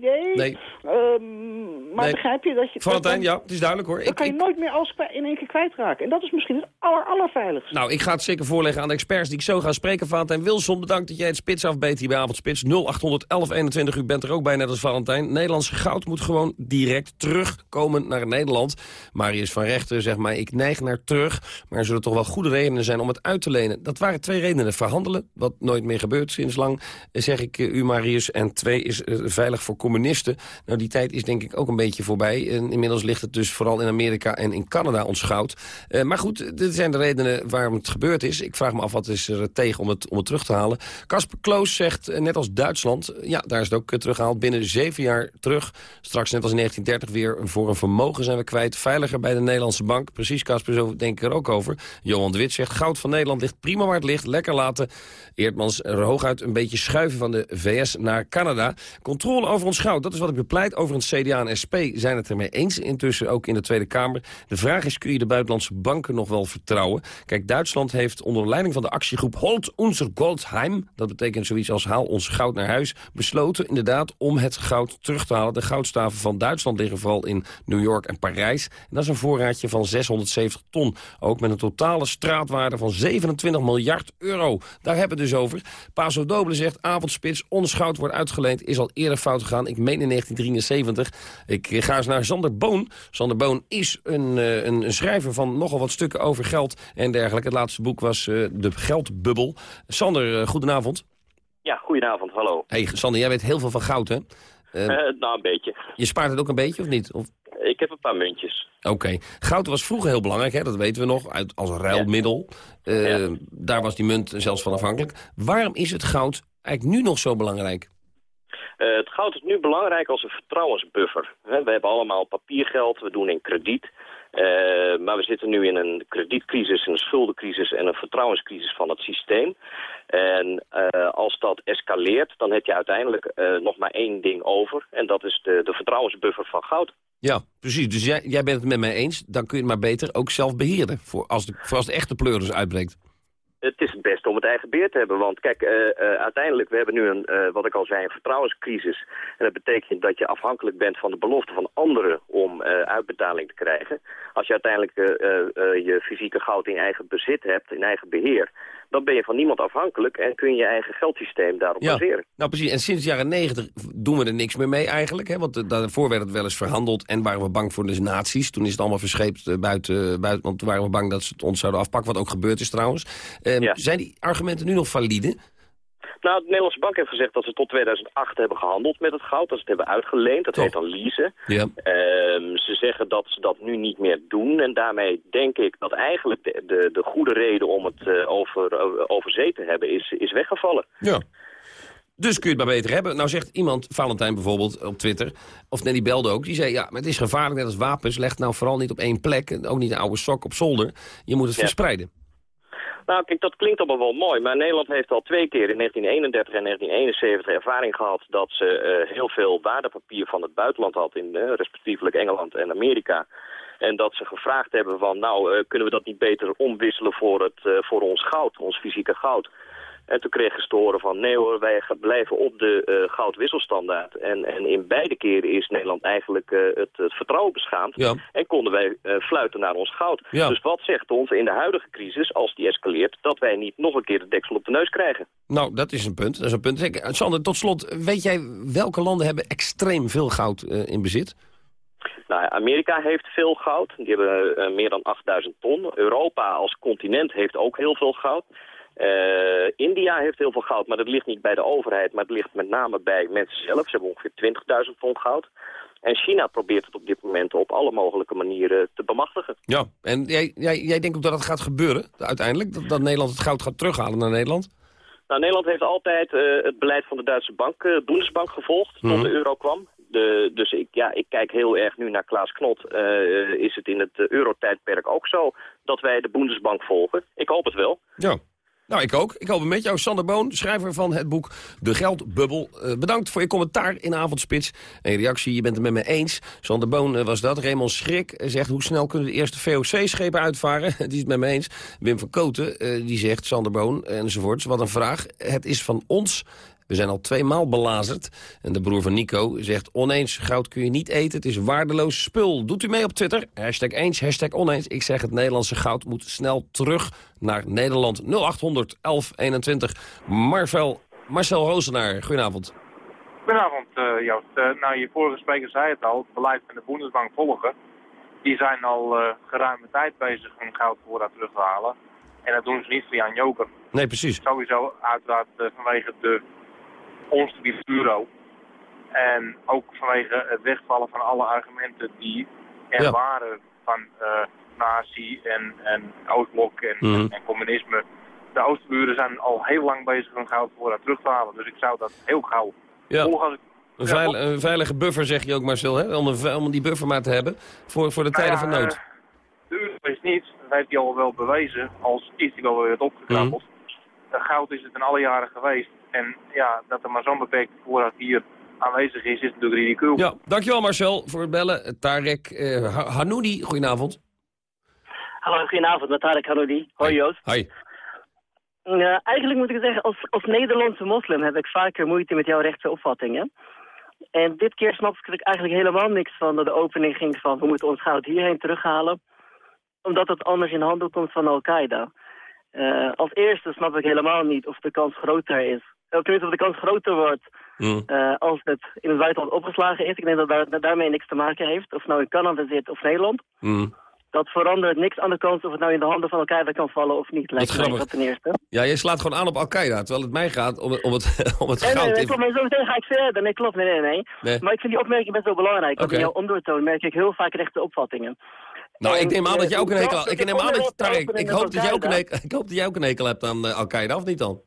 idee. Nee. Ehm, maar Nee. begrijp je dat je... Valentijn, dat- ja, het is duidelijk hoor. Dan Ik, kan je ik, nooit meer alles in één keer kwijtraken. En dat is misschien het aller, allerveiligste. nou, ik ga het zeker voorleggen aan de experts die ik zo ga spreken. Valentijn Wilson, bedankt dat jij het spits afbeet hier bij Avondspits. 0800 1121, u bent er ook bij, net als Valentijn. Nederlands goud moet gewoon direct terugkomen naar Nederland. Marius van Rechten zegt mij, ik neig naar terug. Maar er zullen toch wel goede redenen zijn om het uit te lenen. Dat waren twee redenen. Verhandelen, wat nooit meer gebeurt sinds lang, zeg ik eh, u Marius. En twee is eh, veilig voor communisten. Nou, die tijd is denk ik ook een beetje voorbij. En inmiddels ligt het dus vooral in Amerika en in Canada ons goud. Eh, maar goed, dit zijn de redenen waarom het gebeurd is. Ik vraag me af wat is er tegen om het, om het terug te halen. Kasper Kloos zegt, eh, net als Duitsland... ja, daar is het ook eh, teruggehaald. Binnen zeven jaar terug. Straks net als in 1930 weer voor een vermogen zijn we kwijt. Veiliger bij de Nederlandse bank. Precies, Kasper, zo denk ik er ook over. Johan de Wit zegt, goud van Nederland ligt prima waar het ligt. Lekker laten. Eerdmans er hooguit een beetje schuiven van de VS naar Canada. Controle over ons goud, dat is wat ik bepleit. Overigens CDA en SP zijn het ermee eens. Intussen ook in de Tweede Kamer. De vraag is, kun je de buitenlandse banken nog wel vertrouwen? vertrouwen. Kijk, Duitsland heeft onder leiding van de actiegroep Holt unser Goldheim... dat betekent zoiets als haal ons goud naar huis... besloten inderdaad om het goud terug te halen. De goudstaven van Duitsland liggen vooral in New York en Parijs. En dat is een voorraadje van 670 ton. Ook met een totale straatwaarde van 27 miljard euro. Daar hebben we dus over. Paso Doble zegt, avondspits, ons goud wordt uitgeleend... is al eerder fout gegaan. Ik meen in 1973. Ik ga eens naar Sander Boon. Sander Boon is een, eh, een, een schrijver van nogal wat stukken over geld en dergelijke. Het laatste boek was uh, De Geldbubbel. Sander, uh, goedenavond. Ja, goedenavond, hallo. Hey, Sander, jij weet heel veel van goud, hè? Uh, nou, een beetje. Je spaart het ook een beetje, of niet? Of... Ik heb een paar muntjes. Oké. Okay. Goud was vroeger heel belangrijk, hè? dat weten we nog, uit, als ruilmiddel. Ja. Ja. Daar was die munt zelfs van afhankelijk. Waarom is het goud eigenlijk nu nog zo belangrijk? Uh, het goud is nu belangrijk als een vertrouwensbuffer. We hebben allemaal papiergeld, we doen in krediet. Uh, maar we zitten nu in een kredietcrisis, een schuldencrisis en een vertrouwenscrisis van het systeem. En uh, als dat escaleert, dan heb je uiteindelijk nog maar één ding over. En dat is de, de vertrouwensbuffer van goud. Ja, precies. Dus jij, jij bent het met mij eens. Dan kun je het maar beter ook zelf beheren. Voor als de, voor als de echte pleuris uitbreekt het is het beste om het eigen beheer te hebben. Want kijk, uh, uh, uiteindelijk, we hebben nu een, uh, wat ik al zei, een vertrouwenscrisis. En dat betekent dat je afhankelijk bent van de belofte van anderen om uitbetaling te krijgen. Als je uiteindelijk je fysieke goud in eigen bezit hebt, in eigen beheer, dan ben je van niemand afhankelijk en kun je je eigen geldsysteem daarop ja. baseren. Nou precies, en sinds de jaren negentig doen we er niks meer mee eigenlijk. Hè? Want daarvoor werd het wel eens verhandeld en waren we bang voor de nazi's. Toen is het allemaal verscheept buiten, buiten, want toen waren we bang dat ze het ons zouden afpakken, wat ook gebeurd is trouwens. Um, ja. Zijn die argumenten nu nog valide? Nou, de Nederlandse Bank heeft gezegd dat ze tot 2008 hebben gehandeld met het goud. Dat ze het hebben uitgeleend. Dat Toch. heet dan leasen. Ja. Um, ze zeggen dat ze dat nu niet meer doen. En daarmee denk ik dat eigenlijk de, de, de goede reden om het uh, over, uh, over zee te hebben is, is weggevallen. Ja. Dus kun je het maar beter hebben. Nou zegt iemand, Valentijn bijvoorbeeld, op Twitter... of die belde ook, die zei... ja, maar het is gevaarlijk net als wapens. Leg nou vooral niet op één plek. Ook niet een oude sok op zolder. Je moet het ja. verspreiden. Nou, kijk, dat klinkt allemaal wel mooi, maar Nederland heeft al twee keer in 1931 en 1971 ervaring gehad dat ze uh, heel veel waardepapier van het buitenland had, in uh, respectievelijk Engeland en Amerika. En dat ze gevraagd hebben van, nou, uh, kunnen we dat niet beter omwisselen voor, het, voor ons goud, ons fysieke goud. En toen kregen ze te horen van nee hoor, wij blijven op de uh, goudwisselstandaard. En, en in beide keren is Nederland eigenlijk uh, het, het, vertrouwen beschaamd. Ja. En konden wij uh, fluiten naar ons goud. Ja. Dus wat zegt ons in de huidige crisis, als die escaleert... dat wij niet nog een keer de deksel op de neus krijgen? Nou, dat is een punt. Dat is een punt. Zeg, Sander, tot slot, weet jij welke landen hebben extreem veel goud in bezit? Nou, Amerika heeft veel goud. Die hebben meer dan 8000 ton. Europa als continent heeft ook heel veel goud. Uh, India heeft heel veel goud, maar dat ligt niet bij de overheid, maar het ligt met name bij mensen zelf. Ze hebben ongeveer 20.000 ton goud. En China probeert het op dit moment op alle mogelijke manieren te bemachtigen. Ja, en jij, jij, jij denkt ook dat het gaat gebeuren uiteindelijk? Dat, dat Nederland het goud gaat terughalen naar Nederland? Nou, Nederland heeft altijd uh, het beleid van de Duitse bank, uh, Bundesbank, gevolgd tot Mhm. mm -hmm. de euro kwam. De, dus ik, ja, ik kijk heel erg nu naar Klaas Knot. Uh, is het in het eurotijdperk ook zo dat wij de Bundesbank volgen? Ik hoop het wel. Ja. Nou, ik ook. Ik hoop het met jou. Sander Boon, schrijver van het boek De Geldbubbel. Uh, bedankt voor je commentaar in Avondspits. En reactie, je bent het met me eens. Sander Boon uh, was dat. Raymond Schrik zegt, hoe snel kunnen de eerste VOC-schepen uitvaren? die is het met me eens. Wim van Koten, die zegt, Sander Boon enzovoorts. Wat een vraag. Het is van ons... We zijn al twee maal belazerd. En de broer van Nico zegt oneens, goud kun je niet eten. Het is waardeloos spul. Doet u mee op Twitter? Hashtag eens, hashtag oneens. Ik zeg het Nederlandse goud moet snel terug naar Nederland. 0800 1121. Marcel, Marcel Roosenaar, goedenavond. Goedenavond uh, Joost. Uh, nou, je vorige spreker zei het al. Het beleid van de Bundesbank volgen. Die zijn al uh, geruime tijd bezig om goudvoorraad terug te halen. En dat doen ze niet via een joker. Nee, precies. Sowieso uiteraard vanwege de onstabiele euro. En ook vanwege het wegvallen van alle argumenten die er ja. waren van uh, nazi en, en Oostblok en, Mhm. mm. en, en, communisme. De Oostburen zijn al heel lang bezig om goud voorraad terug te halen. Dus ik zou dat heel gauw ja. volgen. Een, veil, een, veilige buffer zeg je ook Marcel, hè? Om, een, om die buffer maar te hebben voor, voor de nou tijden ja, van nood. Uh, de euro is niet, dat heeft hij al wel bewezen, als is hij wel weer het opgekrabbeld. Mm. goud is het in alle jaren geweest. En ja, dat er maar zo'n beperkte voorraad hier aanwezig is, is natuurlijk ridicuul. Ja, dankjewel Marcel voor het bellen. Tarek uh, Hanoudi, goedenavond. Hallo, goedenavond, met Tarek Hanodi. Hoi Joost. Hoi. Eigenlijk moet ik zeggen, als, als Nederlandse moslim heb ik vaker moeite met jouw rechtse opvattingen. En dit keer snapte ik eigenlijk helemaal niks van dat de opening ging van we moeten ons goud hierheen terughalen. Omdat het anders in handen komt van Al-Qaeda. Eh, als eerste snap ik helemaal niet of de kans groter is. Of tenminste of de kans groter wordt Mm. eh, als het in het buitenland opgeslagen is. Ik denk dat daar, dat daarmee niks te maken heeft. Of het nou in Canada zit of Nederland. Mm. Dat verandert niks aan de kans of het nou in de handen van Al-Qaeda kan vallen of niet. Lijkt grappig. dat ten eerste. Ja, je slaat gewoon aan op Al-Qaeda, terwijl het mij gaat om het, om het, om het Nee, nee, goud. nee, klopt, maar zo meteen ga ik verder. Nee, klopt, nee, nee, nee. Nee. Maar ik vind die opmerking best wel belangrijk. Want Oké. in jouw ondertoon merk ik heel vaak rechte opvattingen. Nou, ik neem aan dat eh, jij ook een hekel Ik neem aan dat je, ik hoop dat jij ook een hekel, ik hoop dat jij ook een hekel hebt aan eh, Al-Qaeda, of niet dan?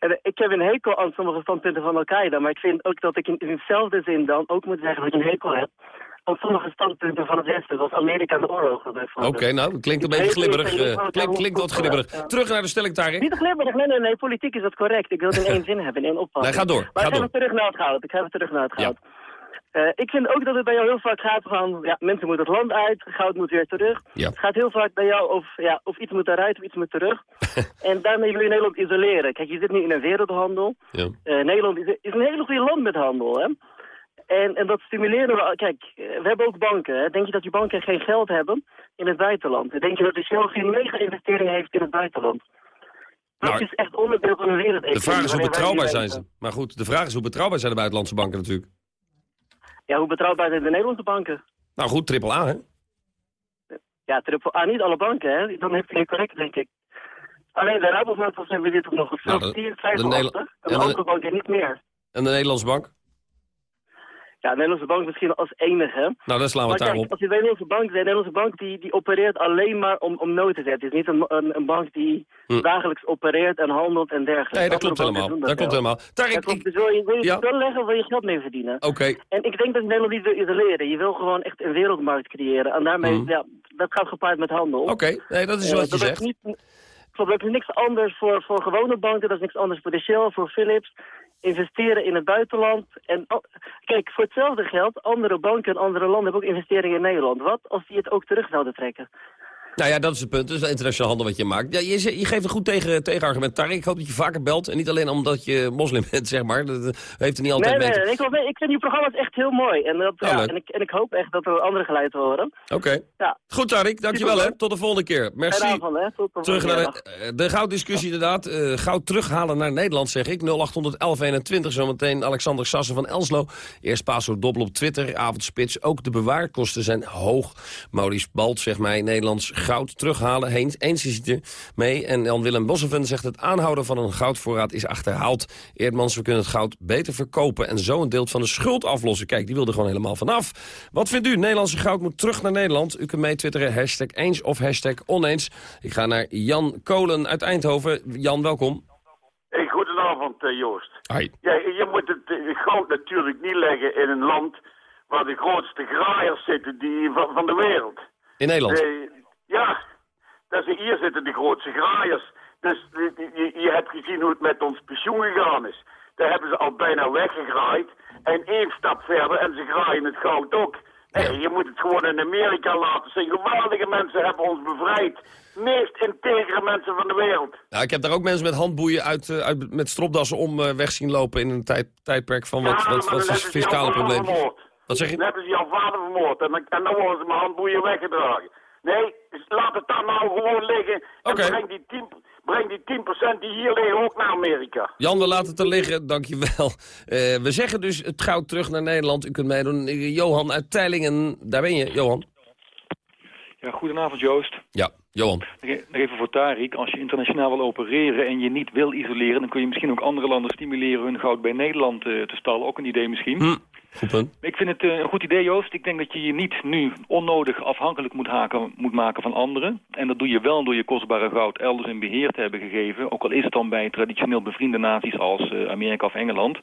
En, eh, Ik heb een hekel aan sommige standpunten van Al-Qaeda, maar ik vind ook dat ik in, in hetzelfde zin dan ook moet zeggen dat ik een hekel heb aan sommige standpunten van het Westen, zoals Amerika de oorlogen Oké, bijvoorbeeld. nou, dat klinkt een beetje glibberig. eh, klinkt, klinkt wat glibberig. Ja. Terug naar de stelling, Tarek. Niet te glibberig, nee, nee, nee, politiek is dat correct. Ik wil het in één zin hebben, in één opvatting. Nee, ga door, Maar ga ik ga weer terug naar het goud. Ik ga weer terug naar het goud. Eh, ik vind ook dat het bij jou heel vaak gaat van, ja, mensen moeten het land uit, goud moet weer terug. Ja. Het gaat heel vaak bij jou of, ja, of iets moet eruit of iets moet terug. en daarmee wil je Nederland isoleren. Kijk, je zit nu in een wereldhandel. Ja. Eh, Nederland is, is een hele goede land met handel, hè. En, en dat stimuleren we. Kijk, eh, we hebben ook banken. Hè. Denk je dat die banken geen geld hebben in het buitenland? Denk je dat de Shell geen mega-investering heeft in het buitenland? Dat Nou, is echt onderdeel van een wereldeconomie. De vraag is hoe betrouwbaar zijn ze. Maar goed, de vraag is hoe betrouwbaar zijn de buitenlandse banken natuurlijk. Ja, hoe betrouwbaar zijn de Nederlandse banken? Nou goed, triple A, hè? Ja, triple A, niet alle banken, hè. Dan heeft hij correct, denk ik. Alleen de Rabobank was hebben dit ook nog Nou, de- de twijfelachtig. Nederla- En en de de- andere banken niet meer. En de Nederlandse bank? Ja, de Nederlandse bank misschien als enige. Nou, dan slaan we het kijk, daarop. als je de Nederlandse bank, de Nederlandse bank die, die opereert alleen maar om, om nood te zetten. Het is niet een, een, bank die Hm. dagelijks opereert en handelt en dergelijke. Nee, dat Andere klopt helemaal. Dat klopt helemaal. Ja, klopt. Dus wil je, wil je Ja. wel leggen wil je geld mee verdienen? Oké, En ik denk dat Nederland niet wil isoleren. Je wil gewoon echt een wereldmarkt creëren. En daarmee, Mhm. ja, dat gaat gepaard met handel. oké. Nee, dat is Eh, wat je dat zegt. Niet, dat is niks anders voor, voor gewone banken. Dat is niks anders voor de Shell, voor Philips. Investeren in het buitenland. En oh, kijk, voor hetzelfde geld, andere banken en andere landen hebben ook investeringen in Nederland. Wat als die het ook terug zouden trekken? Nou ja, dat is het punt. Dat is de internationale handel wat je maakt. Ja, je, je geeft een goed tegen, tegenargument, Tarek. Ik hoop dat je vaker belt. En niet alleen omdat je moslim bent, zeg maar. Dat eh, heeft er niet altijd nee, mee nee, nee, ik, ik vind die programma's echt heel mooi. En, dat, ja, leuk. en, ik, en ik hoop echt dat er andere geluiden horen. Oké. Ja. Goed, Tarek. Dankjewel, hè. Tot de volgende keer. Merci. Avond, hè. Tot de Terug naar de, eh, de gouddiscussie inderdaad. Eh, goud terughalen naar Nederland, zeg ik. 081121 zometeen Alexander Sassen van Elslo. Eerst Paso Dobbel op Twitter, avondspits. Ook de bewaarkosten zijn hoog. Maurice Balt zegt mij, Nederlands goud terughalen. Heen, eens is het er mee. En Jan-Willem Bosseven zegt het aanhouden van een goudvoorraad is achterhaald. Eerdmans, we kunnen het goud beter verkopen... en zo een deel van de schuld aflossen. Kijk, die wilde gewoon helemaal vanaf. Wat vindt u? Nederlandse goud moet terug naar Nederland. U kunt mee twitteren, hashtag eens of hashtag oneens. Ik ga naar Jan Kolen uit Eindhoven. Jan, welkom. Hey, goedenavond, eh, Joost. Ja, je moet het eh, goud natuurlijk niet leggen in een land waar de grootste graaiers zitten die, van, van de wereld. In Nederland? Eh, ja, dat is, hier zitten de grootste graaiers. Dus je, je hebt gezien hoe het met ons pensioen gegaan is. Daar hebben ze al bijna weggegraaid. En één stap verder en ze graaien het goud ook. Hey, je moet het gewoon in Amerika laten zien. Geweldige mensen hebben ons bevrijd. Meest integere mensen van de wereld. Nou, ik heb daar ook mensen met handboeien uit, eh, uit, met stropdassen om eh, weg zien lopen... in een tijd, tijdperk van wat, Ja, wat, wat, ze fiscale problemen. Wat zeg je? Dan hebben ze jouw vader vermoord en dan, en dan worden ze mijn handboeien weggedragen. Nee, laat het dan nou gewoon liggen. En breng die 10, breng die 10% die hier liggen ook naar Amerika. Jan, we laten het er liggen, dankjewel. Uh, we zeggen dus het goud terug naar Nederland. U kunt meedoen. Uh, Johan uit Teilingen, daar ben je, Johan. Ja, goedenavond Joost. Ja, Johan. Nog even voor Tarik. Als je internationaal wil opereren en je niet wil isoleren... dan kun je misschien ook andere landen stimuleren hun goud bij Nederland uh, te stallen. Ook een idee misschien. Hm. Ik vind het uh, een goed idee, Joost. Ik denk dat je je niet nu onnodig afhankelijk moet, haken, moet maken van anderen. En dat doe je wel door je kostbare goud elders in beheer te hebben gegeven. Ook al is het dan bij traditioneel bevriende naties als uh, Amerika of Engeland.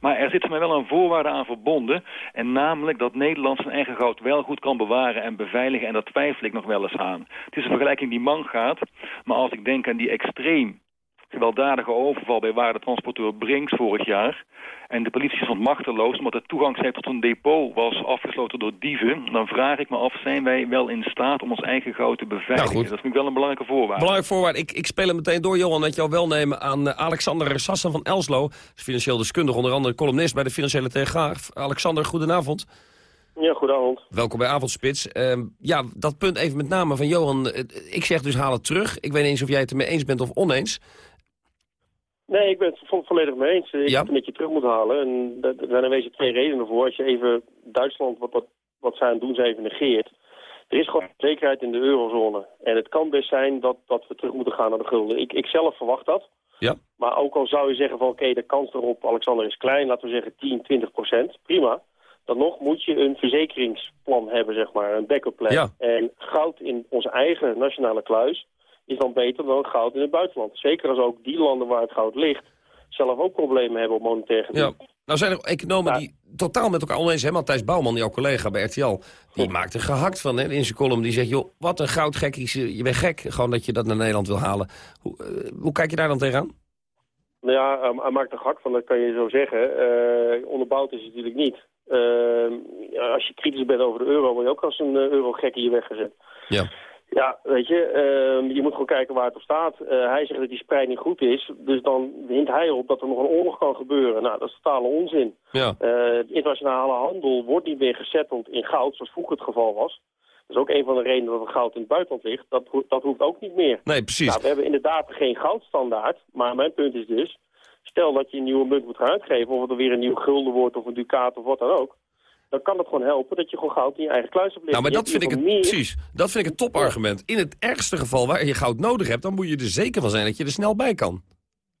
Maar er zit mij wel een voorwaarde aan verbonden. En namelijk dat Nederland zijn eigen goud wel goed kan bewaren en beveiligen. En daar twijfel ik nog wel eens aan. Het is een vergelijking die man gaat. Maar als ik denk aan die extreem gewelddadige overval bij waardetransporteur Brinks vorig jaar. En de politie stond machteloos omdat het toegangsrecht tot een depot was afgesloten door dieven. Dan vraag ik me af, zijn wij wel in staat om ons eigen goud te beveiligen? Nou, dat vind ik wel een belangrijke voorwaarde. Belangrijk voorwaarde. Ik, ik speel hem meteen door, Johan, dat je al welnemen aan uh, Alexander Sassen van Elslo. Financieel deskundig, onder andere columnist bij de Financiële Telegraaf. Alexander, goedenavond. Ja, goedenavond. Welkom bij Avondspits. Uh, ja, dat punt even met name van Johan. ik zeg dus haal het terug. Ik weet niet eens of jij het ermee eens bent of oneens. Nee, ik ben het vo volledig mee eens. Ik ja? het een beetje terug moet halen. En er zijn er wezen twee redenen voor. Als je even Duitsland, wat, wat, wat zij aan het doen zijn, even negeert. Er is gewoon zekerheid in de eurozone. En het kan best zijn dat, dat we terug moeten gaan naar de gulden. Ik, ik zelf verwacht dat. Ja. Maar ook al zou je zeggen van oké, de kans erop, Alexander, is klein. Laten we zeggen 10, 20 procent. Prima. Dan nog moet je een verzekeringsplan hebben, zeg maar. Een backup plan. Ja. En goud in onze eigen nationale kluis is dan beter dan goud in het buitenland. Zeker als ook die landen waar het goud ligt zelf ook problemen hebben op monetair gebied. Ja. Nou zijn er economen die totaal met elkaar oneens zijn. Matthijs Bouwman, jouw collega bij RTL, die maakt er gehakt van hè, in zijn column. Die zegt, joh, wat een goudgek, je bent gek gewoon dat je dat naar Nederland wil halen. Hoe, uh, hoe kijk je daar dan tegenaan? Nou ja, hij maakt er gehakt van, dat kan je zo zeggen. Uh, onderbouwd is het natuurlijk niet. Uh, als je kritisch bent over de euro, word je ook als een euro-gek in je weggezet. Ja. Ja, weet je, uh, je moet gewoon kijken waar het op staat. Uh, hij zegt dat die spreiding goed is, dus dan hint hij op dat er nog een oorlog kan gebeuren. Nou, dat is totale onzin. Ja. Uh, de internationale handel wordt niet meer gesetteld in goud, zoals vroeger het geval was. Dat is ook een van de redenen dat het goud in het buitenland ligt. Dat, dat hoeft ook niet meer. Nee, precies. Nou, we hebben inderdaad geen goudstandaard, maar mijn punt is dus... stel dat je een nieuwe munt moet gaan uitgeven, of het er weer een nieuw gulden wordt of een ducaat of wat dan ook dan kan het gewoon helpen dat je gewoon goud in je eigen kluis hebt liggen. Nou, maar dat vind, ik het, precies, dat vind ik een topargument. In het ergste geval waar je goud nodig hebt... dan moet je er zeker van zijn dat je er snel bij kan.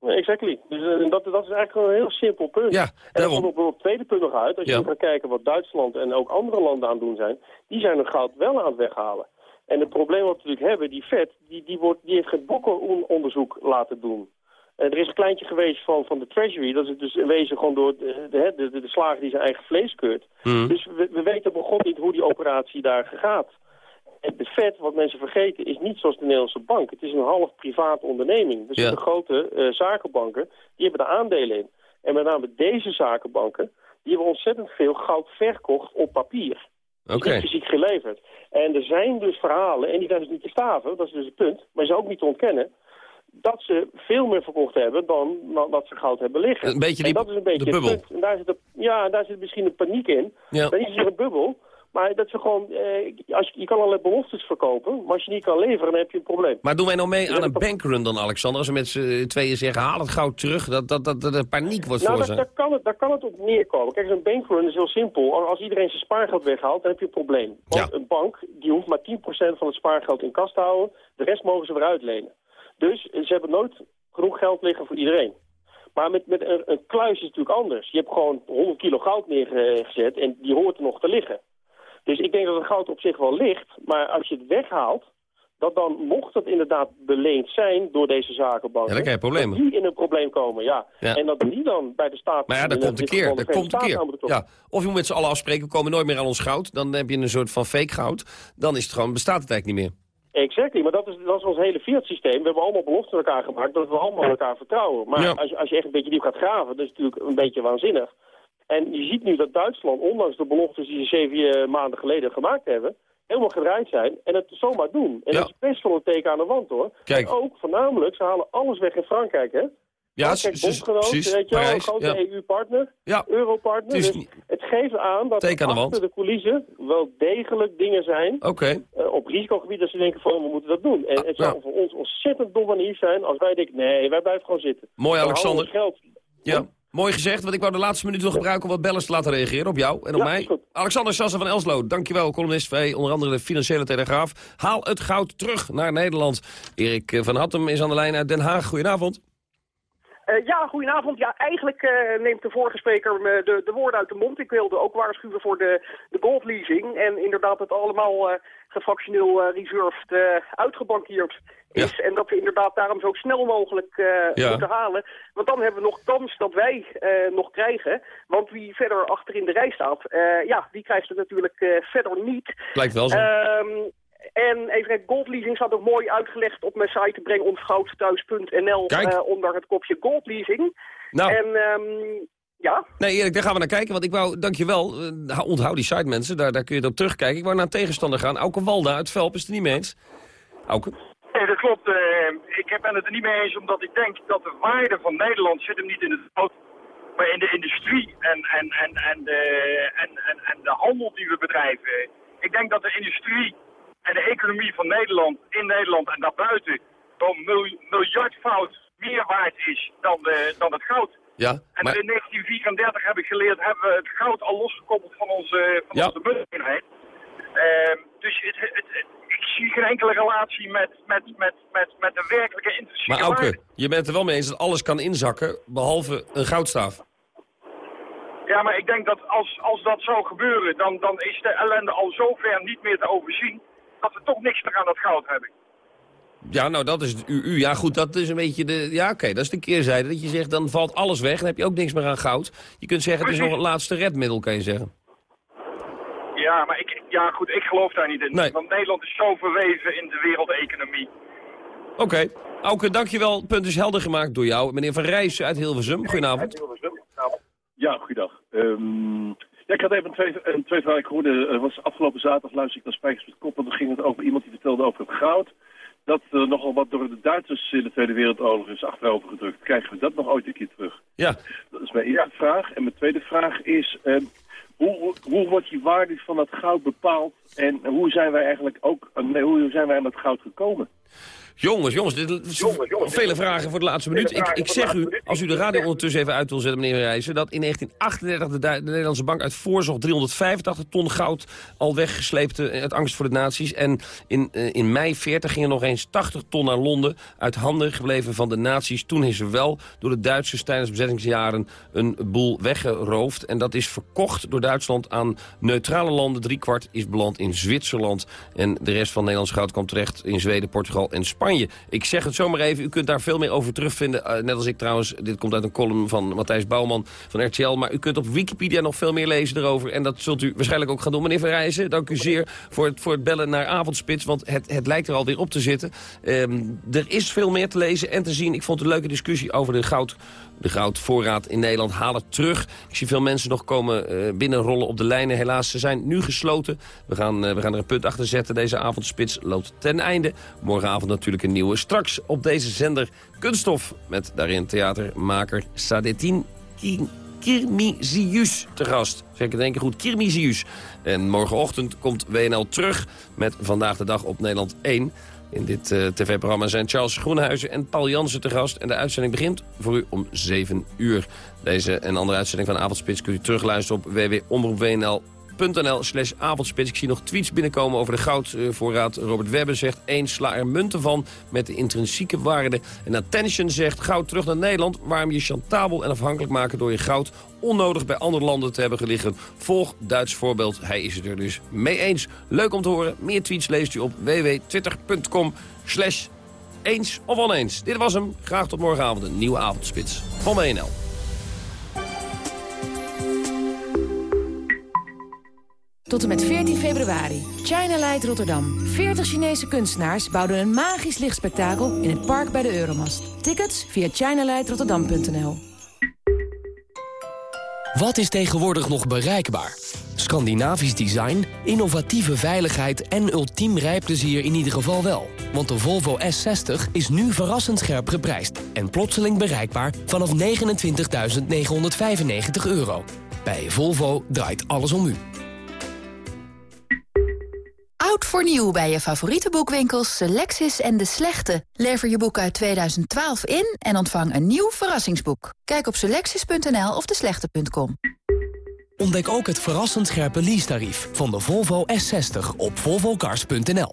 Exactly. Dus uh, dat, dat is eigenlijk een heel simpel punt. Ja, en dan komt op het tweede punt nog uit. Als je Ja. gaat kijken wat Duitsland en ook andere landen aan het doen zijn... die zijn hun goud wel aan het weghalen. En het probleem wat we natuurlijk hebben, die Fed... die, die, wordt, die heeft geen bokkenonderzoek laten doen. Eh, er is een kleintje geweest van, van de Treasury. Dat is dus in wezen gewoon door de, de, de, de slager die zijn eigen vlees keurt. Mhm. Dus we, we weten begon niet hoe die operatie daar gaat. En de Fed, wat mensen vergeten, is niet zoals de Nederlandse bank. Het is een half privaat onderneming. Dus Ja. de grote eh, zakenbanken, die hebben er aandelen in. En met name deze zakenbanken, die hebben ontzettend veel goud verkocht op papier. Oké. Niet fysiek geleverd. En er zijn dus verhalen, en die zijn dus niet te staven, dat is dus het punt, maar is ook niet te ontkennen, dat ze veel meer verkocht hebben dan, dan dat ze goud hebben liggen. Een beetje die- en dat is een beetje de het bubbel. punt. En daar zit de, ja, daar zit misschien een paniek in. Ja. Dat is niet een bubbel, maar dat ze gewoon, eh, als je, je kan allerlei beloftes verkopen, maar als je niet kan leveren, dan heb je een probleem. Maar doen wij nou mee Dus aan dat een bankrun dan, Alexander? Als we met z'n tweeën zeggen, haal het goud terug, dat, dat, dat, dat er paniek wordt Nou, voor daar, kan het, daar kan het op neerkomen. Kijk, zo'n bankrun is heel simpel. Als iedereen zijn spaargeld weghaalt, dan heb je een probleem. Want een bank die hoeft maar 10% van het spaargeld in kas te houden. De rest mogen ze weer uitlenen. Dus ze hebben nooit genoeg geld liggen voor iedereen. Maar met, met een, een kluis is het natuurlijk anders. Je hebt gewoon 100 kilo goud neergezet en die hoort er nog te liggen. Dus ik denk dat het goud op zich wel ligt. Maar als je het weghaalt, dat dan mocht het inderdaad beleend zijn door deze zakenbanken... Ja, dan krijg je problemen. dat die in een probleem komen, ja. Ja. En dat die dan bij de staat... Maar ja, dat komt een keer. Dat komt een keer. Moeten Ja. Of je moet met z'n allen afspreken, we komen nooit meer aan ons goud. Dan heb je een soort van fake goud. Dan is het gewoon, bestaat het eigenlijk niet meer. Exactly, maar dat is, dat is ons hele fiat-systeem. We hebben allemaal beloften aan elkaar gemaakt dat we allemaal elkaar vertrouwen. Maar Ja. als, je, als je echt een beetje diep gaat graven, dat is natuurlijk een beetje waanzinnig. En je ziet nu dat Duitsland, ondanks de beloftes die ze zeven eh, maanden geleden gemaakt hebben, helemaal gedraaid zijn en het zomaar doen. En Ja. dat is best wel een teken aan de wand hoor. Kijk. En ook voornamelijk, ze halen alles weg in Frankrijk hè. Ja, bondgenoot, precies, weet je wel, een grote ja. EU-partner, Ja. Europartner. Het Dus het geeft aan dat aan de achter de coulissen wel degelijk dingen zijn Oké. eh, op risicogebied dat ze denken van we moeten dat doen. En het zou ja. voor ons ontzettend dom naïef zijn als wij denken nee, wij blijven gewoon zitten. Mooi, Dan Alexander. geld. Ja, mooi gezegd. Want ik wou de laatste minuut nog gebruiken om wat bellers te laten reageren op jou en op mij. goed. Alexander Sassen van Elslo, dankjewel. Columnist bij onder andere de Financiële Telegraaf. Haal het goud terug naar Nederland. Erik eh, van Hattem is aan de lijn uit Den Haag. Goedenavond. Eh, ja, goedenavond. Ja, eigenlijk eh, neemt de vorige spreker me de, de woorden uit de mond. Ik wilde ook waarschuwen voor de, de goldleasing. En inderdaad het allemaal eh gefractioneel eh, reserved eh, uitgebankierd is. En dat we inderdaad daarom zo snel mogelijk eh, Ja. moeten halen. Want dan hebben we nog kans dat wij eh, nog krijgen. Want wie verder achter in de rij staat, eh, ja, die krijgt het natuurlijk eh, verder niet. Lijkt wel zo. Ehm, En even goldleasing staat ook mooi uitgelegd op mijn site brengonsgoudthuis.nl uh, onder het kopje goldleasing. Nou. En um, ja? Nee, Erik, daar gaan we naar kijken. Want ik wou, dankjewel, uh, onthoud die site mensen, daar, daar kun je op terugkijken. Ik wou naar een tegenstander gaan. Auke Walda uit Velp is het er niet mee eens. Auke? Nee, dat klopt. Uh, ik ben het er niet mee eens omdat ik denk dat de waarde van Nederland zit hem niet in het goud, maar in de industrie en, en, en, en, de, en, en, en de handel die we bedrijven. Ik denk dat de industrie en de economie van Nederland in Nederland en daarbuiten gewoon mil, miljardfout meer waard is dan, de, dan het goud. Ja, en maar... in 1934 heb ik geleerd, hebben we het goud al losgekoppeld van onze, van Ja. onze munteenheid. Ehm, dus het, het, het- ik zie geen enkele relatie met, met, met, met, met de werkelijke intrinsieke Maar waarde. Auke, je bent er wel mee eens dat alles kan inzakken, behalve een goudstaaf. Ja, maar ik denk dat als, als dat zou gebeuren, dan, dan is de ellende al zover niet meer te overzien dat we toch niks meer aan dat goud hebben. Ja, nou, dat is het UU. Ja, goed, dat is een beetje de... Ja, oké, dat is de keerzijde. Dat je zegt, dan valt alles weg, dan heb je ook niks meer aan goud. Je kunt zeggen, het is nog het laatste redmiddel, kan je zeggen. Ja, maar ik, ja, goed, ik geloof daar niet in. Nee. Want Nederland is zo verweven in de wereldeconomie. Oké. Auke, dankjewel. Het punt is helder gemaakt door jou. Meneer Van Rijs uit Hilversum, goedenavond. Ja, goeiedag. Ehm, ja, ik had even een twee, een vragen. Ik hoorde, het was afgelopen zaterdag luisterde ik naar Spijkers met Kop. En toen ging het over iemand die vertelde over het goud. Dat er nogal wat door de Duitsers in de Tweede Wereldoorlog is achterover gedrukt. Krijgen we dat nog ooit een keer terug? Ja. Dat is mijn eerste vraag. En mijn tweede vraag is... ehm, hoe, hoe wordt die waarde van dat goud bepaald? En hoe zijn wij eigenlijk ook... nee, hoe zijn wij aan dat goud gekomen? Jongens, jongens, dit is vele vragen voor de laatste minuut. Ik, ik zeg u, als u de radio ondertussen even uit wil zetten, meneer Rijssen... dat in 1938 de, Nederlandse bank uit voorzorg 385 ton goud al weggesleept eh, uit angst voor de nazi's. En in, eh, in mei 40 ging er nog eens 80 ton naar Londen uit handen gebleven van de nazi's. Toen is er wel door de Duitsers tijdens de bezettingsjaren een boel weggeroofd. En dat is verkocht door Duitsland aan neutrale landen. Driekwart is beland in Zwitserland. En de rest van Nederlands goud kwam terecht in Zweden, Portugal en Spanje. Ik zeg het zomaar even, u kunt daar veel meer over terugvinden. Eh, net als ik trouwens, dit komt uit een column van Matthijs Bouwman van RTL. Maar u kunt op Wikipedia nog veel meer lezen erover. En dat zult u waarschijnlijk ook gaan doen. Meneer Van Rijzen, dank u zeer voor het, voor het bellen naar Avondspits. Want het, het lijkt er alweer op te zitten. Ehm, er is veel meer te lezen en te zien. Ik vond het een leuke discussie over de goud de goudvoorraad in Nederland. Haal het terug. Ik zie veel mensen nog komen eh, binnenrollen op de lijnen. Helaas, ze zijn nu gesloten. We gaan, eh, we gaan er een punt achter zetten. Deze avondspits loopt ten einde. Morgenavond natuurlijk een nieuwe. Straks op deze zender Kunststof. Met daarin theatermaker Sadetin Ki- Kirmizius te gast. Zeg ik goed, Kirmizius. En morgenochtend komt WNL terug met Vandaag de Dag op Nederland 1. In dit eh, tv-programma zijn Charles Groenhuizen en Paul Jansen te gast. En de uitzending begint voor u om 7 uur. Deze en andere uitzending van Avondspits kunt u terugluisteren op www.omroepwnl.nl slash avondspits. Ik zie nog tweets binnenkomen over de goudvoorraad. Robert Webber zegt, één sla er munten van met de intrinsieke waarde. En Attention zegt, goud terug naar Nederland. Waarom je chantabel en afhankelijk maken door je goud onnodig bij andere landen te hebben gelegen. Volg Duits voorbeeld. Hij is het er dus mee eens. Leuk om te horen. Meer tweets leest u op www.twitter.com slash eens of oneens. Dit was hem. Graag tot morgenavond een nieuwe avondspits van WNL. Tot en met 14 februari. China Light Rotterdam. 40 Chinese kunstenaars bouwden een magisch lichtspektakel in het park bij de Euromast. Tickets via chinalightrotterdam.nl. Wat is tegenwoordig nog bereikbaar? Scandinavisch design, innovatieve veiligheid en ultiem rijplezier in ieder geval wel. Want de Volvo S60 is nu verrassend scherp geprijsd... en plotseling bereikbaar vanaf 29.995 euro. Bij Volvo draait alles om u. Oud voor nieuw bij je favoriete boekwinkels Selectis en De Slechte. Lever je boek uit 2012 in en ontvang een nieuw verrassingsboek. Kijk op selectis.nl of deslechte.com. Ontdek ook het verrassend scherpe leasetarief van de Volvo S60 op volvocars.nl.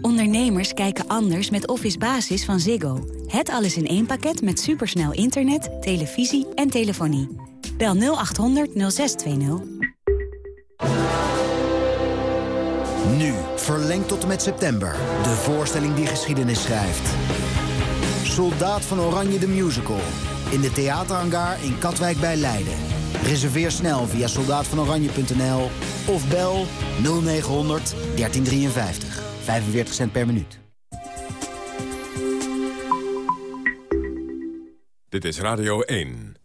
Ondernemers kijken anders met Office Basis van Ziggo. Het alles in één pakket met supersnel internet, televisie en telefonie. Bel 0800 0620. Nu, verlengd tot en met september. De voorstelling die geschiedenis schrijft. Soldaat van Oranje de Musical. In de theaterhangar in Katwijk bij Leiden. Reserveer snel via soldaatvanoranje.nl of bel 0900 1353. 45 cent per minuut. Dit is Radio 1.